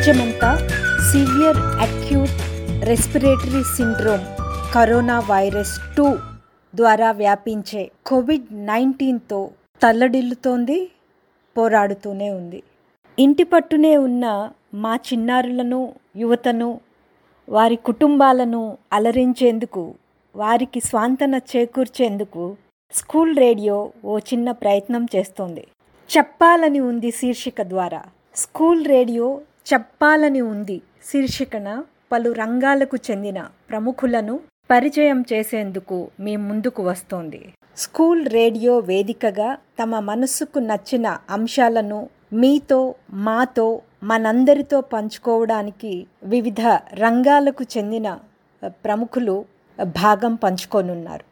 ప్రపంచమంతా severe acute respiratory syndrome corona virus two ద్వారా వ్యాపించే కోవిడ్ నైన్టీన్తో తల్లడిల్లుతోంది పోరాడుతూనే ఉంది. ఇంటి పట్టునే ఉన్న మా చిన్నారులను యువతను వారి కుటుంబాలను అలరించేందుకు వారికి స్వాంతన చేకూర్చేందుకు స్కూల్ రేడియో ఓ చిన్న ప్రయత్నం చేస్తోంది. చెప్పాలని ఉంది శీర్షిక ద్వారా. స్కూల్ రేడియో చెప్పాలని ఉంది. శీర్షికన పలు రంగాలకు చెందిన ప్రముఖులను పరిచయం చేసేందుకు మీ ముందుకు వస్తోంది. స్కూల్ రేడియో వేదికగా తమ మనస్సుకు నచ్చిన అంశాలను మీతో మాతో మనందరితో పంచుకోవడానికి వివిధ రంగాలకు చెందిన ప్రముఖులు భాగం పంచుకోనున్నారు.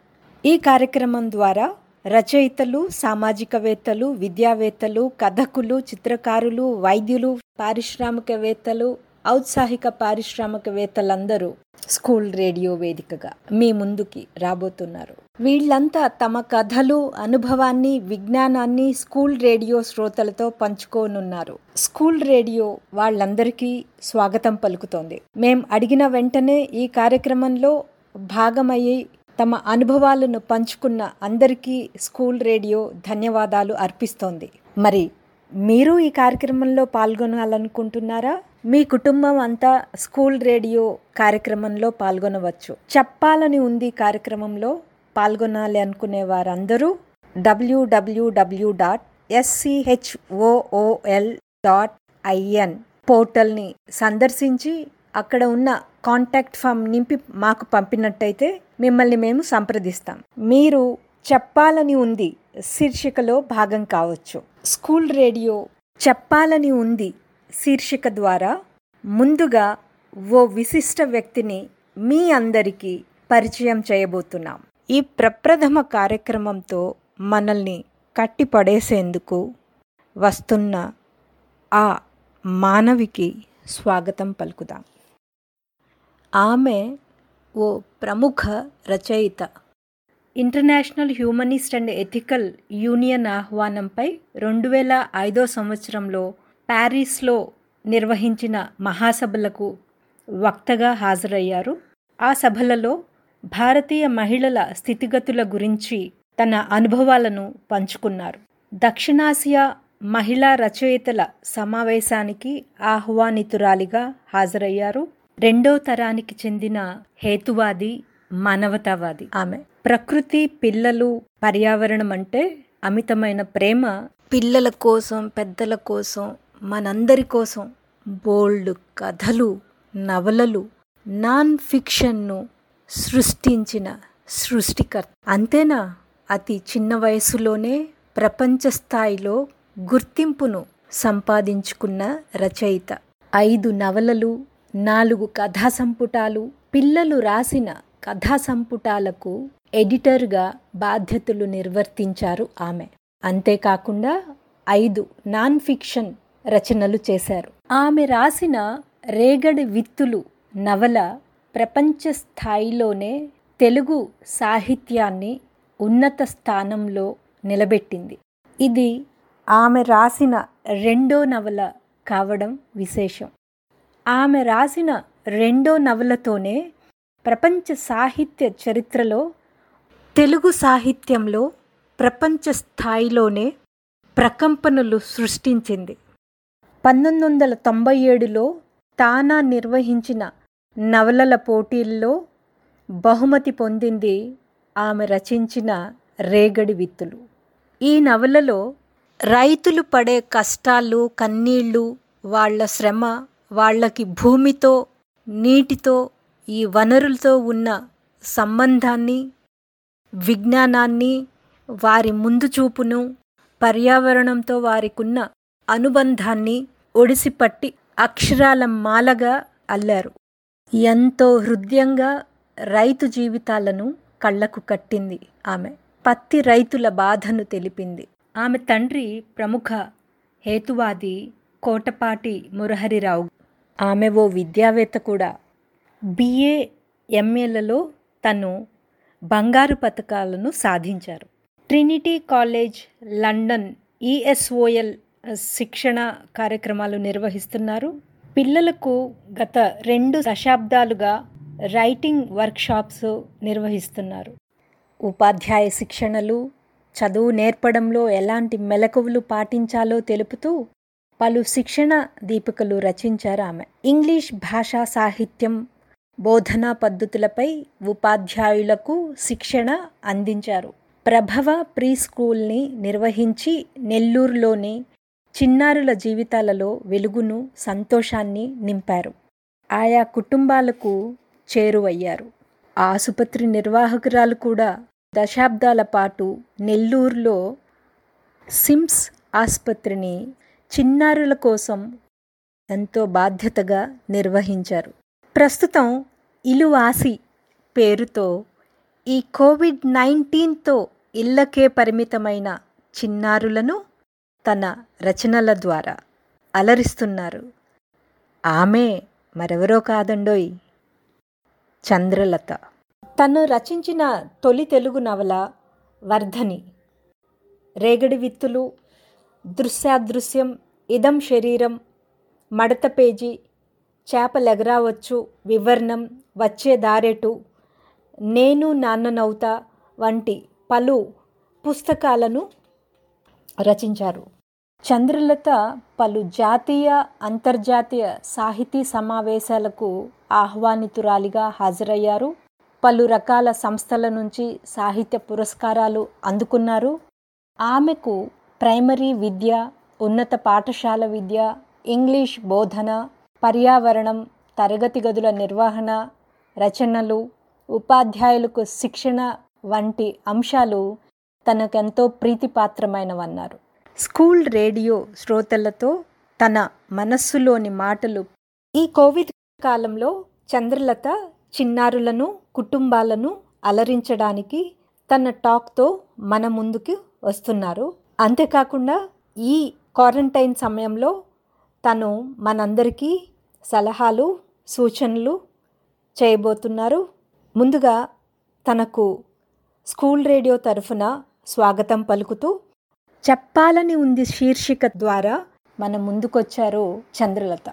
ఈ కార్యక్రమం ద్వారా రచయితలు సామాజికవేత్తలు విద్యావేత్తలు కథకులు చిత్రకారులు వైద్యులు పారిశ్రామికవేత్తలు ఔత్సాహిక పారిశ్రామికవేత్తలందరూ స్కూల్ రేడియో వేదికగా మీ ముందుకి రాబోతున్నారు. వీళ్ళంతా తమ కథలు అనుభవాన్ని విజ్ఞానాన్ని స్కూల్ రేడియో శ్రోతలతో పంచుకోనున్నారు. స్కూల్ రేడియో వాళ్ళందరికీ స్వాగతం పలుకుతోంది. మేం అడిగిన వెంటనే ఈ కార్యక్రమంలో భాగమయ్యి తమ అనుభవాలను పంచుకున్న అందరికీ స్కూల్ రేడియో ధన్యవాదాలు అర్పిస్తోంది. మరి మీరు ఈ కార్యక్రమంలో పాల్గొనాలనుకుంటున్నారా? మీ కుటుంబం అంతా స్కూల్ రేడియో కార్యక్రమంలో పాల్గొనవచ్చు. చెప్పాలని ఉంది కార్యక్రమంలో పాల్గొనాలి అనుకునే వారందరూ W W W dot S C H O O L dot I N పోర్టల్ని సందర్శించి అక్కడ ఉన్న కాంటాక్ట్ ఫామ్ నింపి మాకు పంపినట్టయితే మిమ్మల్ని మేము సంప్రదిస్తాం. మీరు చెప్పాలని ఉంది శీర్షికలో భాగం కావచ్చు. School radio. చెప్పాలని ఉంది శీర్షిక ద్వారా ముందుగా ఓ విశిష్ట వ్యక్తిని మీ అందరికీ పరిచయం చేయబోతున్నాం. ఈ ప్రప్రథమ కార్యక్రమంతో మనల్ని కట్టిపడేసేందుకు వస్తున్న ఆ మానవికి స్వాగతం పలుకుదాం. ఆమె ఓ ప్రముఖ రచయిత. International humanist and ethical union ఆహ్వానంపై రెండు వేల ఐదో సంవత్సరంలో ప్యారిస్లో నిర్వహించిన మహాసభలకు వక్తగా హాజరయ్యారు. ఆ సభలలో భారతీయ మహిళల స్థితిగతుల గురించి తన అనుభవాలను పంచుకున్నారు. దక్షిణాసియా మహిళా రచయితల సమావేశానికి ఆహ్వానితురాలిగా హాజరయ్యారు. రెండో తరానికి చెందిన హేతువాది మానవతావాది. ఆమె. ప్రకృతి పిల్లలు పర్యావరణం అంటే అమితమైన ప్రేమ. పిల్లల కోసం పెద్దల కోసం మనందరి కోసం బోల్డ్ కథలు నవలలు నాన్ ఫిక్షన్ను సృష్టించిన సృష్టికర్త. అంతేనా? అతి చిన్న వయసులోనే ప్రపంచ స్థాయిలో గుర్తింపును సంపాదించుకున్న రచయిత. ఐదు నవలలు నాలుగు కథా సంపుటాలు. పిల్లలు రాసిన కథా సంపుటాలకు ఎడిటర్గా బాధ్యతలు నిర్వర్తించారు ఆమె. అంతేకాకుండా ఐదు నాన్ ఫిక్షన్ రచనలు చేశారు. ఆమె రాసిన రేగడి విత్తులు నవల ప్రపంచ స్థాయిలోనే తెలుగు సాహిత్యాన్ని ఉన్నత స్థానంలో నిలబెట్టింది. ఇది ఆమె రాసిన రెండో నవల కావడం విశేషం. ఆమె రాసిన రెండో నవలతోనే ప్రపంచ సాహిత్య చరిత్రలో తెలుగు సాహిత్యంలో ప్రపంచ స్థాయిలోనే ప్రకంపనలు సృష్టించింది. పంతొమ్మిది వందల తొంభై ఏడులో తానా నిర్వహించిన నవలల పోటీల్లో బహుమతి పొందింది ఆమె రచించిన రేగడి విత్తులు. ఈ నవలలో రైతులు పడే కష్టాలు కన్నీళ్ళు వాళ్ళ శ్రమ వాళ్ళకి భూమితో నీటితో ఈ వనరులతో ఉన్న సంబంధాన్ని విజ్ఞానాన్ని వారి ముందు చూపును పర్యావరణంతో వారికున్న అనుబంధాన్ని ఒడిసిపట్టి అక్షరాల మాలగా అల్లారు. ఎంతో హృదయంగా రైతు జీవితాలను కళ్ళకు కట్టింది ఆమె. పత్తి రైతుల బాధను తెలిపింది. ఆమె తండ్రి ప్రముఖ హేతువాది కోటపాటి మురహరిరావు ఆమె ఓ విద్యావేత్త కూడా. బిఏ ఎంఏలలో తను బంగారు పథకాలను సాధించారు. ట్రినిటీ కాలేజ్ లండన్ ఈఎస్ఓఎల్ శిక్షణ కార్యక్రమాలు నిర్వహిస్తున్నారు. పిల్లలకు గత రెండు దశాబ్దాలుగా రైటింగ్ వర్క్షాప్స్ నిర్వహిస్తున్నారు. ఉపాధ్యాయ శిక్షణలు చదువు నేర్పడంలో ఎలాంటి మెలకువలు పాటించాలో తెలుపుతూ పలు శిక్షణ దీపికలు రచించారు ఆమె. ఇంగ్లీష్ భాషా సాహిత్యం బోధనా పద్ధతులపై ఉపాధ్యాయులకు శిక్షణ అందించారు. ప్రభవ ప్రీ స్కూల్ని నిర్వహించి నెల్లూరులోని చిన్నారుల జీవితాలలో వెలుగును సంతోషాన్ని నింపారు. ఆయా కుటుంబాలకు చేరువయ్యారు. ఆసుపత్రి నిర్వాహకురాలు కూడా దశాబ్దాల పాటు నెల్లూరులో సిమ్స్ ఆసుపత్రిని చిన్నారుల కోసం ఎంతో బాధ్యతగా నిర్వహించారు. ప్రస్తుతం ఇలువాసి పేరుతో ఈ కోవిడ్ నైన్టీన్తో ఇళ్ళకే పరిమితమైన చిన్నారులను తన రచనల ద్వారా అలరిస్తున్నారు. ఆమె మరెవరో కాదండోయ్? చంద్రలత. తను రచించిన తొలి తెలుగు నవల వర్ధని. రేగడి విత్తులు దృశ్యాదృశ్యం ఇదం శరీరం మడత పేజీ చేపలెగరావచ్చు వివరణం వచ్చే దారెటు నేను నాన్ననవుతా వంటి పలు పుస్తకాలను రచించారు. చంద్రలత పలు జాతీయ అంతర్జాతీయ సాహితీ సమావేశాలకు ఆహ్వానితురాలిగా హాజరయ్యారు. పలు రకాల సంస్థల నుంచి సాహిత్య పురస్కారాలు అందుకున్నారు. ఆమెకు ప్రైమరీ విద్య ఉన్నత పాఠశాల విద్య ఇంగ్లీష్ బోధన పర్యావరణం తరగతి గదుల నిర్వహణ రచనలు ఉపాధ్యాయులకు శిక్షణ వంటి అంశాలు తనకెంతో ప్రీతిపాత్రమైనవన్నారు. స్కూల్ రేడియో శ్రోతలతో తన మనస్సులోని మాటలు ఈ కోవిడ్ కాలంలో చంద్రలత చిన్నారులను కుటుంబాలను అలరించడానికి తన టాక్తో మన ముందుకు వస్తున్నారు. అంతేకాకుండా ఈ క్వారంటైన్ సమయంలో తను మనందరికీ సలహాలు సూచనలు చేయబోతున్నారు. ముందుగా తనకు స్కూల్ రేడియో తరఫున స్వాగతం పలుకుతూ చెప్పాలని ఉంది శీర్షిక ద్వారా మన ముందుకొచ్చారు చంద్రలత.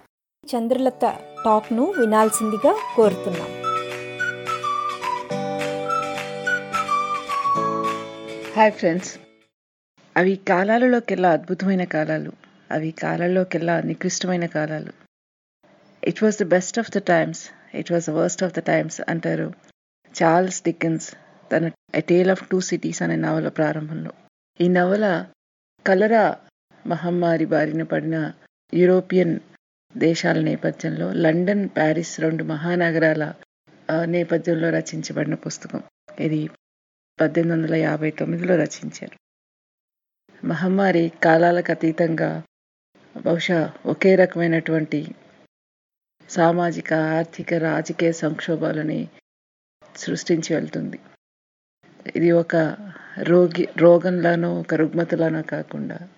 చంద్రలత టాక్ను వినాల్సిందిగా కోరుతున్నాం. Hi friends. అవి కాలాలలోకెల్లా అద్భుతమైన కాలాలు. అవి కాలాల్లోకెల్లా నికృష్టమైన కాలాలు. It was the best of the times it was the worst of the times అంటారు చార్ల్స్ డికెన్స్ తన a tale of two cities అనే నవల ప్రారంభంలో. ఈ నవల కలరా మహమ్మారి బారిన పడిన యూరోపియన్ దేశాల నేపథ్యంలో లండన్ ప్యారిస్ రెండు మహానగరాల నేపథ్యంలో రచించబడిన పుస్తకం. ఇది పద్దెనిమిది వందల యాభై తొమ్మిదిలో రచించారు. మహమ్మారి కాలాలకు అతీతంగా బహుశా ఒకే రకమైనటువంటి సామాజిక ఆర్థిక రాజకీయ సంక్షోభాలని సృష్టించి వెళ్తుంది. ఇది ఒక రోగి రోగంలానో ఒక రుగ్మతలానో కాకుండా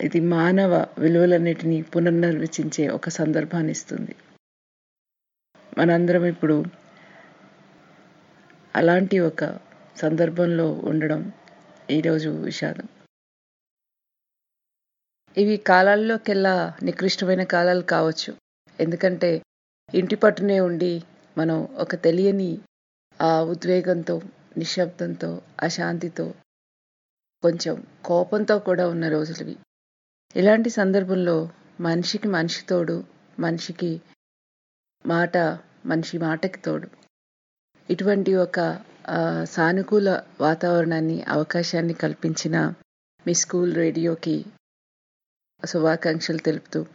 ఇది మానవ విలువలన్నిటినీ పునర్నిర్వచించే ఒక సందర్భాన్ని ఇస్తుంది. మనందరం ఇప్పుడు అలాంటి ఒక సందర్భంలో ఉండడం ఈరోజు విషాదం. ఇవి కాలాల్లోకెల్లా నికృష్టమైన కాలాలు కావచ్చు. ఎందుకంటే ఇంటి పట్టునే ఉండి మనం ఒక తెలియని ఆ ఉద్వేగంతో నిశ్శబ్దంతో అశాంతితో కొంచెం కోపంతో కూడా ఉన్న రోజులవి. ఇలాంటి సందర్భంలో మనిషికి మనిషి తోడు మనిషికి మాట మనిషి మాటకి తోడు. ఇటువంటి ఒక సానుకూల వాతావరణాన్ని అవకాశాన్ని కల్పించిన మీ స్కూల్ రేడియోకి శుభాకాంక్షలు తెలుపుతూ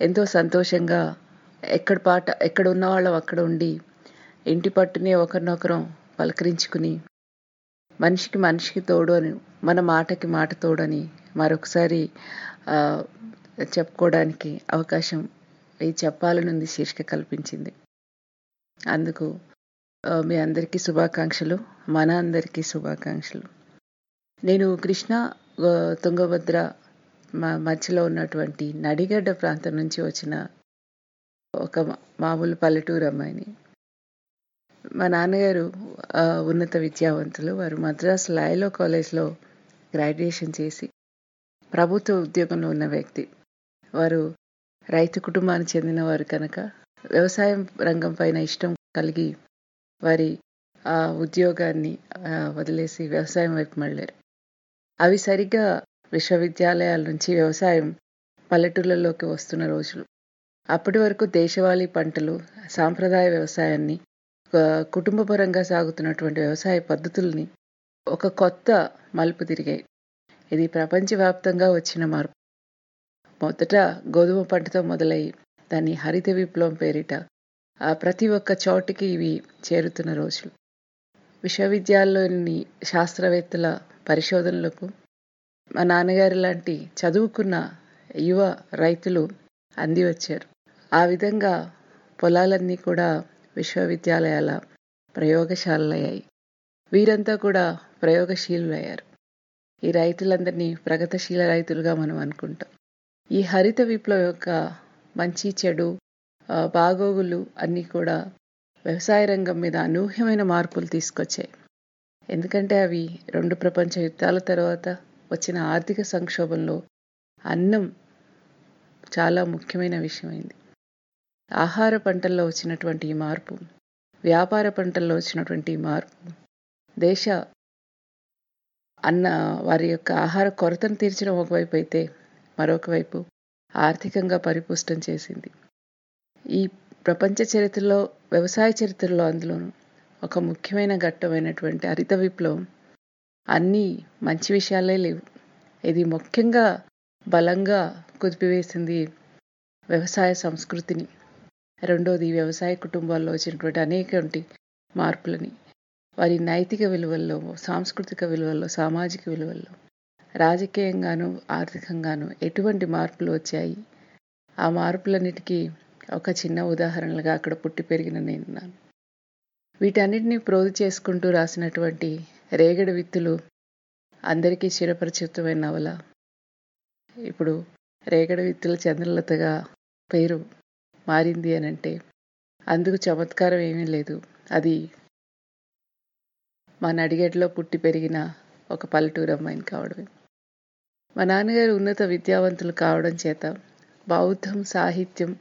ఎంతో సంతోషంగా ఎక్కడ పాట ఎక్కడ ఉన్న వాళ్ళం అక్కడ ఉండి ఇంటి పట్టునే ఒకరినొకరం పలకరించుకుని మనిషికి మనిషికి తోడు అని మన మాటకి మాట తోడని మరొకసారి చెప్పుకోవడానికి అవకాశం ఇది చెప్పాలనుంది శీర్షిక కల్పించింది. అందుకు మీ అందరికీ శుభాకాంక్షలు మన అందరికీ శుభాకాంక్షలు. నేను కృష్ణ తుంగభద్ర మధ్యలో ఉన్నటువంటి నడిగడ్డ ప్రాంతం నుంచి వచ్చిన ఒక మామూలు పల్లెటూరు అమ్మాయిని. మా నాన్నగారు ఉన్నత విద్యావంతులు. వారు మద్రాస్ లాయలో కాలేజ్లో గ్రాడ్యుయేషన్ చేసి ప్రభుత్వ ఉద్యోగంలో ఉన్న వ్యక్తి. వారు రైతు కుటుంబానికి చెందినవారు కనుక వ్యవసాయం రంగం పైన ఇష్టం కలిగి వారి ఆ ఉద్యోగాన్ని వదిలేసి వ్యవసాయం వైపు మళ్ళారు. అవి సరిగ్గా విశ్వవిద్యాలయాల నుంచి వ్యవసాయం పల్లెటూళ్ళలోకి వస్తున్న రోజులు. అప్పటి వరకు దేశవాళీ పంటలు సాంప్రదాయ వ్యవసాయాన్ని కుటుంబపరంగా సాగుతున్నటువంటి వ్యవసాయ పద్ధతుల్ని ఒక కొత్త మలుపు తిరిగాయి. ఇది ప్రపంచవ్యాప్తంగా వచ్చిన మార్పు. మొదట గోధుమ పంటతో మొదలై దాన్ని హరిత విప్లవం పేరిట ప్రతి ఒక్క చోటికి ఇవి చేరుతున్న రోజులు. విశ్వవిద్యాలయంలోని శాస్త్రవేత్తల పరిశోధనలకు మా నాన్నగారి లాంటి చదువుకున్న యువ రైతులు అంది వచ్చారు. ఆ విధంగా పొలాలన్నీ కూడా విశ్వవిద్యాలయాల ప్రయోగశాలలయ్యాయి. వీరంతా కూడా ప్రయోగశీలులయ్యారు. ఈ రైతులందరినీ ప్రగతిశీల రైతులుగా మనం అనుకుంటాం. ఈ హరిత విప్లవం యొక్క మంచి చెడు బాగోగులు అన్నీ కూడా వ్యవసాయ రంగం మీద అనూహ్యమైన మార్పులు తీసుకొచ్చాయి. ఎందుకంటే అవి రెండు ప్రపంచ యుద్ధాల తర్వాత వచ్చిన ఆర్థిక సంక్షోభంలో అన్నం చాలా ముఖ్యమైన విషయమైంది. ఆహార పంటల్లో వచ్చినటువంటి ఈ మార్పు వ్యాపార పంటల్లో వచ్చినటువంటి ఈ మార్పు దేశ అన్న వారి యొక్క ఆహార కొరతను తీర్చడం ఒకవైపు అయితే మరొక వైపు ఆర్థికంగా పరిపుష్టం చేసింది. ఈ ప్రపంచ చరిత్రలో వ్యవసాయ చరిత్రలో అందులోనూ ఒక ముఖ్యమైన ఘట్టమైనటువంటి హరిత విప్లవం. అన్నీ మంచి విషయాలే లేవు. ఇది ముఖ్యంగా బలంగా కుదిపివేసింది వ్యవసాయ సంస్కృతిని. రెండోది వ్యవసాయ కుటుంబాల్లో వచ్చినటువంటి అనేక మార్పులని. వారి నైతిక విలువల్లో సాంస్కృతిక విలువల్లో సామాజిక విలువల్లో రాజకీయంగాను ఆర్థికంగాను ఎటువంటి మార్పులు వచ్చాయి? ఆ మార్పులన్నిటికీ ఒక చిన్న ఉదాహరణలుగా అక్కడ పుట్టి పెరిగిన నేనున్నాను వీటన్నిటిని ప్రోధి చేసుకుంటూ రాసినటువంటి రేగడి విత్తులు అందరికీ చిరపరిచితమైన నవల. ఇప్పుడు రేగడి విత్తుల చంద్రలతగా పేరు మారింది అని అంటే అందుకు చమత్కారం ఏమీ లేదు. అది మా నడిగడ్లో పుట్టి పెరిగిన ఒక పల్లెటూరు అమ్మాయిని కావడమే. మా నాన్నగారు ఉన్నత విద్యావంతులు కావడం చేత బౌద్ధం సాహిత్యం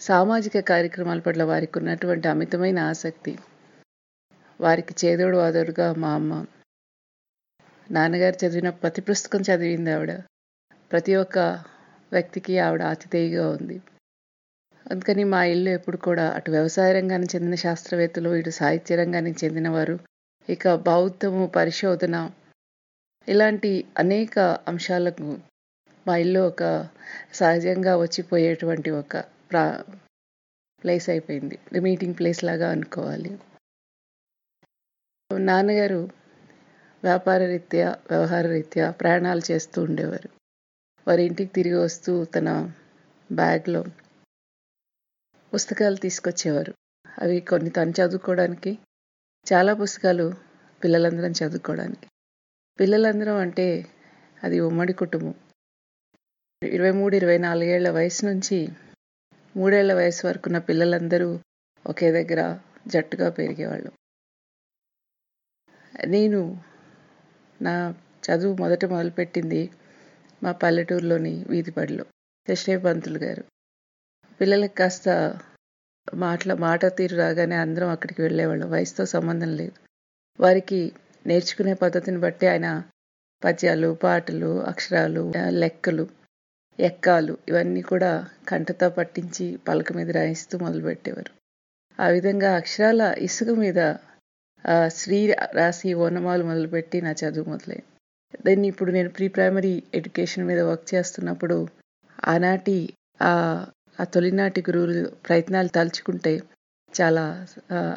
సామాజిక కార్యక్రమాల పట్ల వారికి ఉన్నటువంటి అమితమైన ఆసక్తి. వారికి చేదోడు వాదోడుగా మా అమ్మ. నాన్నగారు చదివిన ప్రతి పుస్తకం చదివింది ఆవిడ. ప్రతి ఒక్క వ్యక్తికి ఆవిడ ఆతిథేయిగా ఉంది. అందుకని మా ఇల్లు ఎప్పుడు కూడా అటు వ్యవసాయ రంగానికి చెందిన శాస్త్రవేత్తలు ఇటు సాహిత్య రంగానికి చెందినవారు ఇక బౌద్ధము పరిశోధన ఇలాంటి అనేక అంశాలకు మా ఇల్లు ఒక సహజంగా వచ్చిపోయేటువంటి ఒక ప్రా ప్లేస్ అయిపోయింది. మీటింగ్ ప్లేస్ లాగా అనుకోవాలి. నాన్నగారు వ్యాపార రీత్యా వ్యవహార రీత్యా ప్రయాణాలు చేస్తూ ఉండేవారు. వారి ఇంటికి తిరిగి వస్తూ తన బ్యాగ్లో పుస్తకాలు తీసుకొచ్చేవారు. అవి కొన్ని తను చదువుకోవడానికి చాలా పుస్తకాలు పిల్లలందరం చదువుకోవడానికి. పిల్లలందరం అంటే అది ఉమ్మడి కుటుంబం. ఇరవై మూడు ఇరవై నాలుగేళ్ళ వయసు నుంచి మూడేళ్ళ వయసు వరకు ఉన్న పిల్లలందరూ ఒకే దగ్గర జట్టుగా పెరిగేవాళ్ళు. నేను నా చదువు మొదట మొదలుపెట్టింది మా పల్లెటూరులోని వీధి బడిలో కృష్ణయ్య పంతులు గారు. పిల్లలకి కాస్త మాటల మాట తీరు రాగానే అందరం అక్కడికి వెళ్ళేవాళ్ళం. వయసుతో సంబంధం లేదు. వారికి నేర్చుకునే పద్ధతిని బట్టి ఆయన పద్యాలు పాటలు అక్షరాలు లెక్కలు ఎక్కాలు. ఇవన్నీ కూడా కంటతో పట్టించి పలక మీద రాయిస్తూ మొదలుపెట్టేవారు. ఆ విధంగా అక్షరాల ఇసుక మీద శ్రీ రాసి ఓనమాలు మొదలుపెట్టి నా చదువు మొదలైంది. దెన్ ఇప్పుడు నేను ప్రీ ప్రైమరీ ఎడ్యుకేషన్ మీద వర్క్ చేస్తున్నప్పుడు ఆనాటి ఆ ఆ తొలినాటి గురువులు ప్రయత్నాలు తలుచుకుంటే చాలా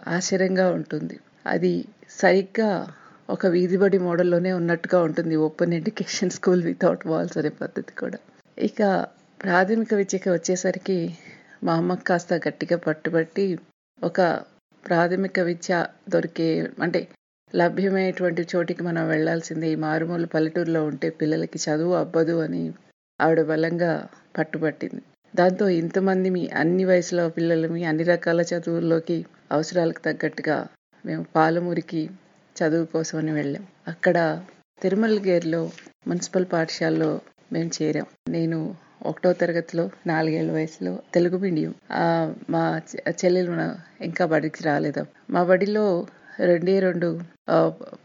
ఆశ్చర్యంగా ఉంటుంది. అది సరిగ్గా ఒక వీధిబడి మోడల్లోనే ఉన్నట్టుగా ఉంటుంది. Open education school without walls అనే పద్ధతి కూడా. ఇక ప్రాథమిక విద్యకి వచ్చేసరికి మా అమ్మకి కాస్త గట్టిగా పట్టుబట్టి ఒక ప్రాథమిక విద్య దొరికే అంటే లభ్యమయ్యేటువంటి చోటికి మనం వెళ్ళాల్సిందే ఈ మారుమూల పల్లెటూరులో ఉంటే పిల్లలకి చదువు అవ్వదు అని ఆవిడ బలంగా పట్టుబట్టింది. దాంతో ఇంతమంది మీ అన్ని వయసులో పిల్లలమి అన్ని రకాల చదువుల్లోకి అవసరాలకు తగ్గట్టుగా మేము పాలమూరికి చదువు కోసమని వెళ్ళాం. అక్కడ తిరుమల గేర్లో మున్సిపల్ పాఠశాలలో మేము చేరాం. నేను ఒకటో తరగతిలో నాలుగేళ్ళ వయసులో తెలుగు మీడియం. మా చెల్లెలు ఇంకా బడికి రాలేదు. మా బడిలో రెండే రెండు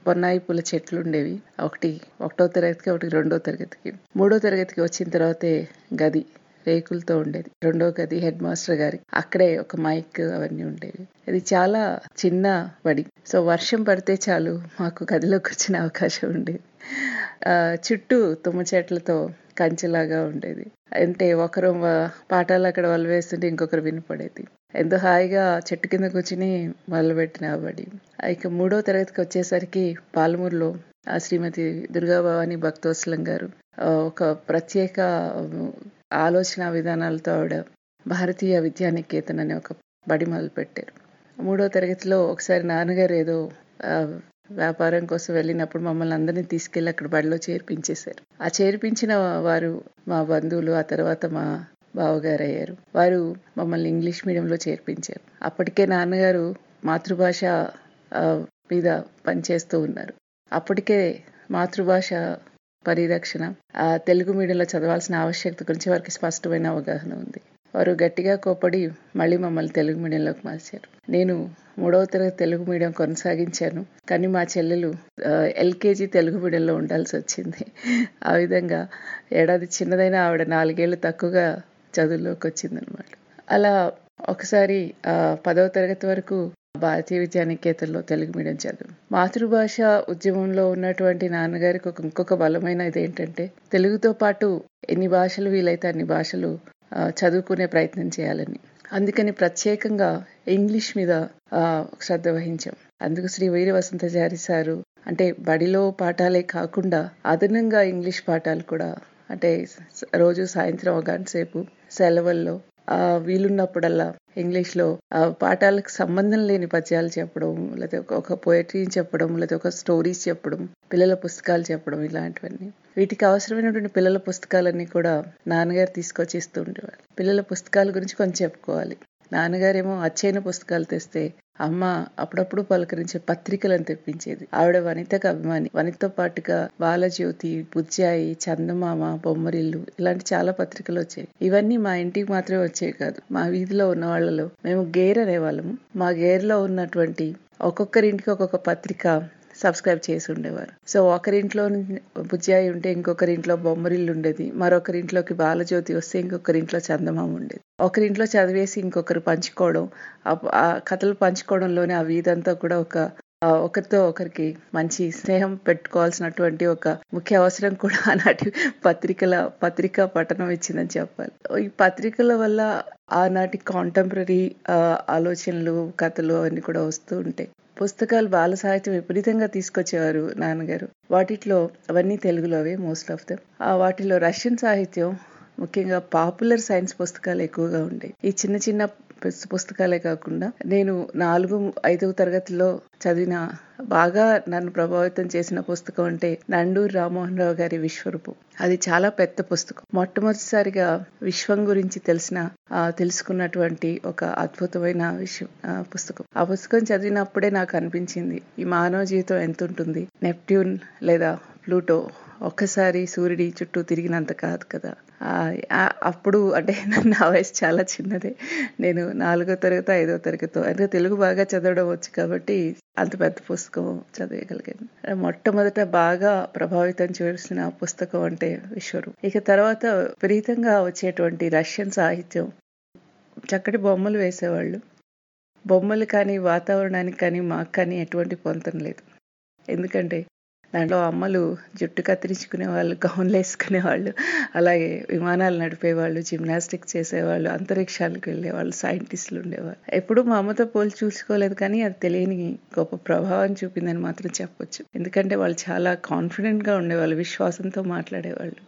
పొన్నాయి పూల చెట్లు ఉండేవి. ఒకటి ఒకటో తరగతికి ఒకటి రెండో తరగతికి. మూడో తరగతికి వచ్చిన తర్వాతే గది. రేకులతో ఉండేది. రెండో గది హెడ్ మాస్టర్ గారి. అక్కడే ఒక మైక్ అవన్నీ ఉండేవి. ఇది చాలా చిన్న బడి సో వర్షం పడితే చాలు మాకు గదిలోకి వచ్చిన అవకాశం ఉండేది. చుట్టూ తుమ్మ చెట్లతో కంచెలాగా ఉండేది. అంటే ఒకరు పాఠాలు అక్కడ వాళ్ళు వేస్తుంటే ఇంకొకరు వినపడేది. ఎంతో హాయిగా చెట్టు కింద కూర్చుని మొదలుపెట్టిన ఆ బడి ఇక మూడో తరగతికి వచ్చేసరికి పాలమూరులో ఆ శ్రీమతి దుర్గాభవాని భక్తోత్సలం గారు ఒక ప్రత్యేక ఆలోచన విధానాలతో ఆవిడ భారతీయ విద్యానికేతన్ అనే ఒక బడి మొదలుపెట్టారు. మూడో తరగతిలో ఒకసారి నాన్నగారు ఏదో వ్యాపారం కోసం వెళ్ళినప్పుడు మమ్మల్ని అందరినీ తీసుకెళ్ళి అక్కడ బడిలో చేర్పించేశారు. ఆ చేర్పించిన వారు మా బంధువులు ఆ తర్వాత మా బావగారు అయ్యారు వారు మమ్మల్ని ఇంగ్లీష్ మీడియంలో చేర్పించారు. అప్పటికే నాన్నగారు మాతృభాష మీద పనిచేస్తూ ఉన్నారు. అప్పటికే మాతృభాష పరిరక్షణ. ఆ తెలుగు మీడియంలో చదవాల్సిన ఆవశ్యకత గురించి వారికి స్పష్టమైన అవగాహన ఉంది. వారు గట్టిగా కోపడి మళ్ళీ మమ్మల్ని తెలుగు మీడియంలోకి మార్చారు. నేను మూడవ తరగతి తెలుగు మీడియం కొనసాగించాను కానీ మా చెల్లెలు ఎల్కేజీ తెలుగు మీడియంలో ఉండాల్సి వచ్చింది. ఆ విధంగా ఏడాది చిన్నదైన ఆవిడ నాలుగేళ్ళు తక్కువగా చదువులోకి వచ్చిందనమాట అలా ఒకసారి పదవ తరగతి వరకు భారతీయ విద్యానికేతన్లో తెలుగు మీడియం చదువు. మాతృభాష ఉద్యమంలో ఉన్నటువంటి నాన్నగారికి ఒక ఇంకొక బలమైన ఇదేంటంటే తెలుగుతో పాటు ఎన్ని భాషలు వీలైతే అన్ని భాషలు చదువుకునే ప్రయత్నం చేయాలని. అందుకని ప్రత్యేకంగా ఇంగ్లీష్ మీద శ్రద్ధ వహించాం. అందుకు శ్రీ వీర వసంతచారి సారు అంటే బడిలో పాఠాలే కాకుండా అదనంగా ఇంగ్లీష్ పాఠాలు కూడా అంటే రోజు సాయంత్రం ఒక గంట సేపు సెలవుల్లో వీలున్నప్పుడల్లా ఇంగ్లీష్లో పాఠాలకు సంబంధం లేని పద్యాలు చెప్పడం లేకపోతే ఒక- ఒక పోయట్రీ చెప్పడం లేకపోతే ఒక స్టోరీస్ చెప్పడం పిల్లల పుస్తకాలు చెప్పడం ఇలాంటివన్నీ. వీటికి అవసరమైనటువంటి పిల్లల పుస్తకాలన్నీ కూడా నాన్నగారు తీసుకొచ్చి ఇస్తూ ఉండేవారు పిల్లల పుస్తకాల గురించి కొంచెం చెప్పుకోవాలి. నాన్నగారేమో అచ్చైన పుస్తకాలు తెస్తే అమ్మ అప్పుడప్పుడు పలకరించే పత్రికలను తెప్పించేది. ఆవిడ వనితకు అభిమాని. వనితతో పాటుగా బాలజ్యోతి బుజ్జాయి చందమామ బొమ్మరిల్లు ఇలాంటి చాలా పత్రికలు వచ్చాయి. ఇవన్నీ మా ఇంటికి మాత్రమే వచ్చేవి కాదు. మా వీధిలో ఉన్న వాళ్ళలో మేము గేర్ అనేవాళ్ళము మా గేర్లో ఉన్నటువంటి ఒక్కొక్కరింటికి ఒక్కొక్క పత్రిక సబ్స్క్రైబ్ చేసి ఉండేవారు. సో ఒకరింట్లో బుజ్జాయి ఉంటే ఇంకొకరింట్లో బొమ్మరిల్లు ఉండేది. మరొకరింట్లోకి బాలజ్యోతి వస్తే ఇంకొకరింట్లో చందమామ ఉండేది. ఒకరింట్లో చదివేసి ఇంకొకరు పంచుకోవడం ఆ- కథలు పంచుకోవడంలోనే ఆ వీధంతా కూడా ఒక ఒకరితో ఒకరికి మంచి స్నేహం పెట్టుకోవాల్సినటువంటి ఒక ముఖ్య అవసరం కూడా ఆనాటి పత్రికల పత్రికా పఠనం ఇచ్చిందని చెప్పాలి. ఈ పత్రికల వల్ల ఆనాటి కాంటెంపరీ ఆలోచనలు కథలు అవన్నీ కూడా వస్తూ ఉంటాయి. పుస్తకాలు బాల సాహిత్యం విపరీతంగా తీసుకొచ్చేవారు నాన్నగారు. వాటిలో అవన్నీ తెలుగులోవే మోస్ట్ ఆఫ్ దెమ్ ఆ వాటిలో రష్యన్ సాహిత్యం ముఖ్యంగా పాపులర్ సైన్స్ పుస్తకాలు ఎక్కువగా ఉండేవి. ఈ చిన్న చిన్న పుస్తకాలే కాకుండా నేను నాలుగు ఐదవ తరగతిలో చదివిన బాగా నన్ను ప్రభావితం చేసిన పుస్తకం అంటే నండూరు రామ్మోహన్ రావు గారి విశ్వరూపం. అది చాలా పెద్ద పుస్తకం. మొట్టమొదటిసారిగా విశ్వం గురించి తెలిసిన తెలుసుకున్నటువంటి ఒక అద్భుతమైన విషయం పుస్తకం. ఆ పుస్తకం చదివినప్పుడే నాకు అనిపించింది ఈ మానవ జీవితం ఎంత ఉంటుంది? నెప్ట్యూన్ లేదా ప్లూటో ఒక్కసారి సూర్యుడి చుట్టూ తిరిగినంత కాదు కదా. అప్పుడు అంటే నా వయసు చాలా చిన్నదే. నేను నాలుగో తరగతి ఐదో తరగతి. అయితే తెలుగు బాగా చదవడం వచ్చు కాబట్టి అంత పెద్ద పుస్తకం చదివగలిగాను మొట్టమొదట బాగా ప్రభావితం చేసిన పుస్తకం అంటే విశ్వరు ఇక తర్వాత విపరీతంగా వచ్చేటువంటి రష్యన్ సాహిత్యం. చక్కటి బొమ్మలు వేసేవాళ్ళు. బొమ్మలు కానీ వాతావరణానికి కానీ మాకు కానీ ఎటువంటి పొంతం లేదు. ఎందుకంటే దాంట్లో అమ్మలు జుట్టు కత్తిరించుకునే వాళ్ళు గౌన్లు వేసుకునే వాళ్ళు అలాగే విమానాలు నడిపేవాళ్ళు జిమ్నాస్టిక్ చేసేవాళ్ళు అంతరిక్షాలకు వెళ్ళేవాళ్ళు సైంటిస్టులు ఉండేవాళ్ళు. ఎప్పుడు మా అమ్మతో పోల్చి చూసుకోలేదు కానీ అది తెలియని గొప్ప ప్రభావం చూపిందని మాత్రం చెప్పొచ్చు. ఎందుకంటే వాళ్ళు చాలా కాన్ఫిడెంట్గా ఉండేవాళ్ళు విశ్వాసంతో మాట్లాడేవాళ్ళు.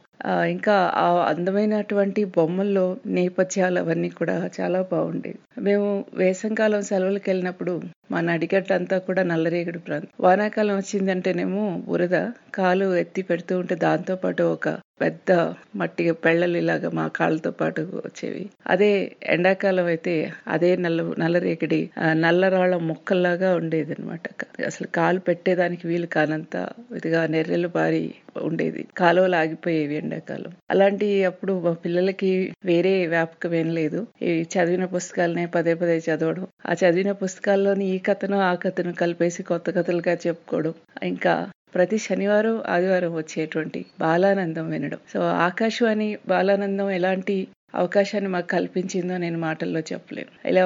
ఇంకా ఆ అందమైనటువంటి బొమ్మల్లో నేపథ్యాలు అవన్నీ కూడా చాలా బాగుండేవి. మేము వేసంకాలం సెలవులకు వెళ్ళినప్పుడు మా నడిగట్ట అంతా కూడా నల్లరేగడి ప్రాంతం. వానాకాలం వచ్చిందంటేనేమో బురద కాలు ఎత్తి పెడుతూ ఉంటే దాంతో పాటు ఒక పెద్ద మట్టి పెళ్ళలు ఇలాగా మా కాళ్ళతో పాటు వచ్చేవి. అదే ఎండాకాలం అయితే అదే నల్ల నల్లరేగడి ఆ, నల్లరాళ్ళ మొక్కల్లాగా ఉండేది అనమాట అసలు కాలు పెట్టేదానికి వీలు కానంత ఇదిగా నెర్రెలు బారి ఉండేది. కాలువలు ఆగిపోయేవి ఎండాకాలం. అలాంటి అప్పుడు మా పిల్లలకి వేరే వ్యాపకం ఏం లేదు. ఈ చదివిన పుస్తకాలనే పదే పదే చదవడం. ఆ చదివిన పుస్తకాల్లోని ఈ కథను ఆ కథను కలిపేసి కొత్త కథలుగా చెప్పుకోవడం. ఇంకా ప్రతి శనివారం ఆదివారం వచ్చేటువంటి బాలానందం వినడం. సో ఆకాశవాణి బాలానందం ఎలాంటి అవకాశాన్ని మాకు కల్పించిందో నేను మాటల్లో చెప్పలేను. ఇలా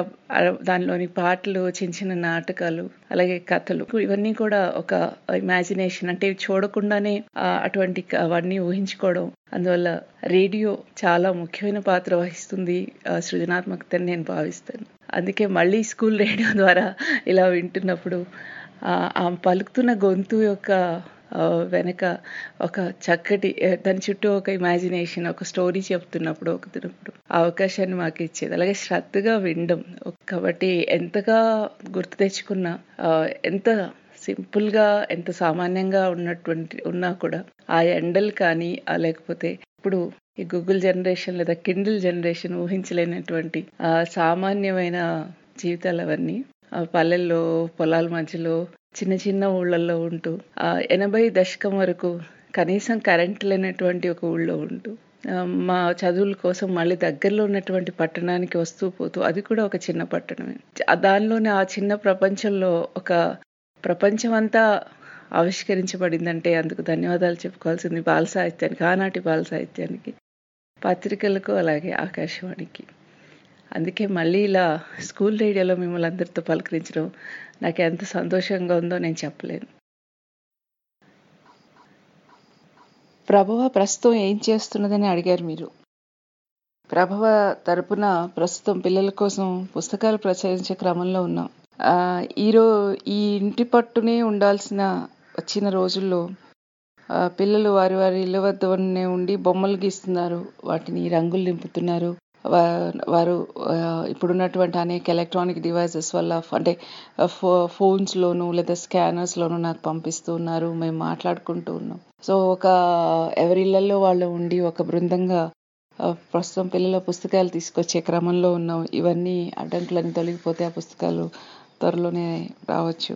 దానిలోని పాటలు చిన్న చిన్న నాటకాలు అలాగే కథలు ఇవన్నీ కూడా ఒక ఇమాజినేషన్ అంటే చూడకుండానే అటువంటి అవన్నీ ఊహించుకోవడం. అందువల్ల రేడియో చాలా ముఖ్యమైన పాత్ర వహిస్తుంది సృజనాత్మకతని నేను భావిస్తాను. అందుకే మళ్ళీ స్కూల్ రేడియో ద్వారా ఇలా వింటున్నప్పుడు ఆ పలుకుతున్న గొంతు యొక్క వెనక ఒక చక్కటి దాని చుట్టూ ఒక ఇమాజినేషన్ ఒక స్టోరీ చెప్తున్నప్పుడు ఒక తినప్పుడు ఆ అవకాశాన్ని మాకు ఇచ్చేది. అలాగే శ్రద్ధగా వినడం. కాబట్టి ఎంతగా గుర్తు తెచ్చుకున్నా ఎంత సింపుల్గా ఎంత సామాన్యంగా ఉన్నటువంటి ఉన్నా కూడా ఆ ఎండలు కానీ ఆ లేకపోతే ఇప్పుడు ఈ గూగుల్ జనరేషన్ లేదా కిండిల్ జనరేషన్ ఊహించలేనటువంటి సామాన్యమైన జీవితాలు అవన్నీ ఆ పల్లెల్లో పొలాల మధ్యలో చిన్న చిన్న ఊళ్ళల్లో ఉంటూ ఎనభై దశకం వరకు కనీసం కరెంట్ లేనటువంటి ఒక ఊళ్ళో ఉంటూ మా చదువుల కోసం మళ్ళీ దగ్గరలో ఉన్నటువంటి పట్టణానికి వస్తూ పోతూ అది కూడా ఒక చిన్న పట్టణమే. దానిలోనే ఆ చిన్న ప్రపంచంలో ఒక ప్రపంచం అంతా ఆవిష్కరించబడిందంటే అందుకు ధన్యవాదాలు చెప్పుకోవాల్సింది బాల సాహిత్యానికి ఆనాటి బాల సాహిత్యానికి పత్రికలకు అలాగే ఆకాశవాణికి. అందుకే మళ్ళీ ఇలా స్కూల్ రేడియోలో మిమ్మల్ని అందరితో పలకరించడం నాకు ఎంత సంతోషంగా ఉందో నేను చెప్పలేను. ప్రభవ ప్రస్తుతం ఏం చేస్తున్నదని అడిగారు మీరు. ప్రభవ తరపున ప్రస్తుతం పిల్లల కోసం పుస్తకాలు ప్రచురించే క్రమంలో ఉన్నాం. ఈరో ఈ ఇంటి పట్టునే ఉండాల్సిన వచ్చిన రోజుల్లో పిల్లలు వారి వారి ఇళ్ళ వద్దనే ఉండి బొమ్మలు గీస్తున్నారు. వాటిని రంగులు నింపుతున్నారు. వారు ఇప్పుడున్నటువంటి అనేక ఎలక్ట్రానిక్ డివైసెస్ వల్ల అంటే ఫో ఫోన్స్లోను లేదా స్కానర్స్లోను నాకు పంపిస్తూ ఉన్నారు. మేము మాట్లాడుకుంటూ ఉన్నాం. సో ఒక ఎవరిళ్ళలో వాళ్ళు ఉండి ఒక బృందంగా ప్రస్తుతం పిల్లల పుస్తకాలు తీసుకొచ్చే క్రమంలో ఉన్నాం. ఇవన్నీ అడ్డంకులన్నీ తొలగిపోతే ఆ పుస్తకాలు త్వరలోనే రావచ్చు.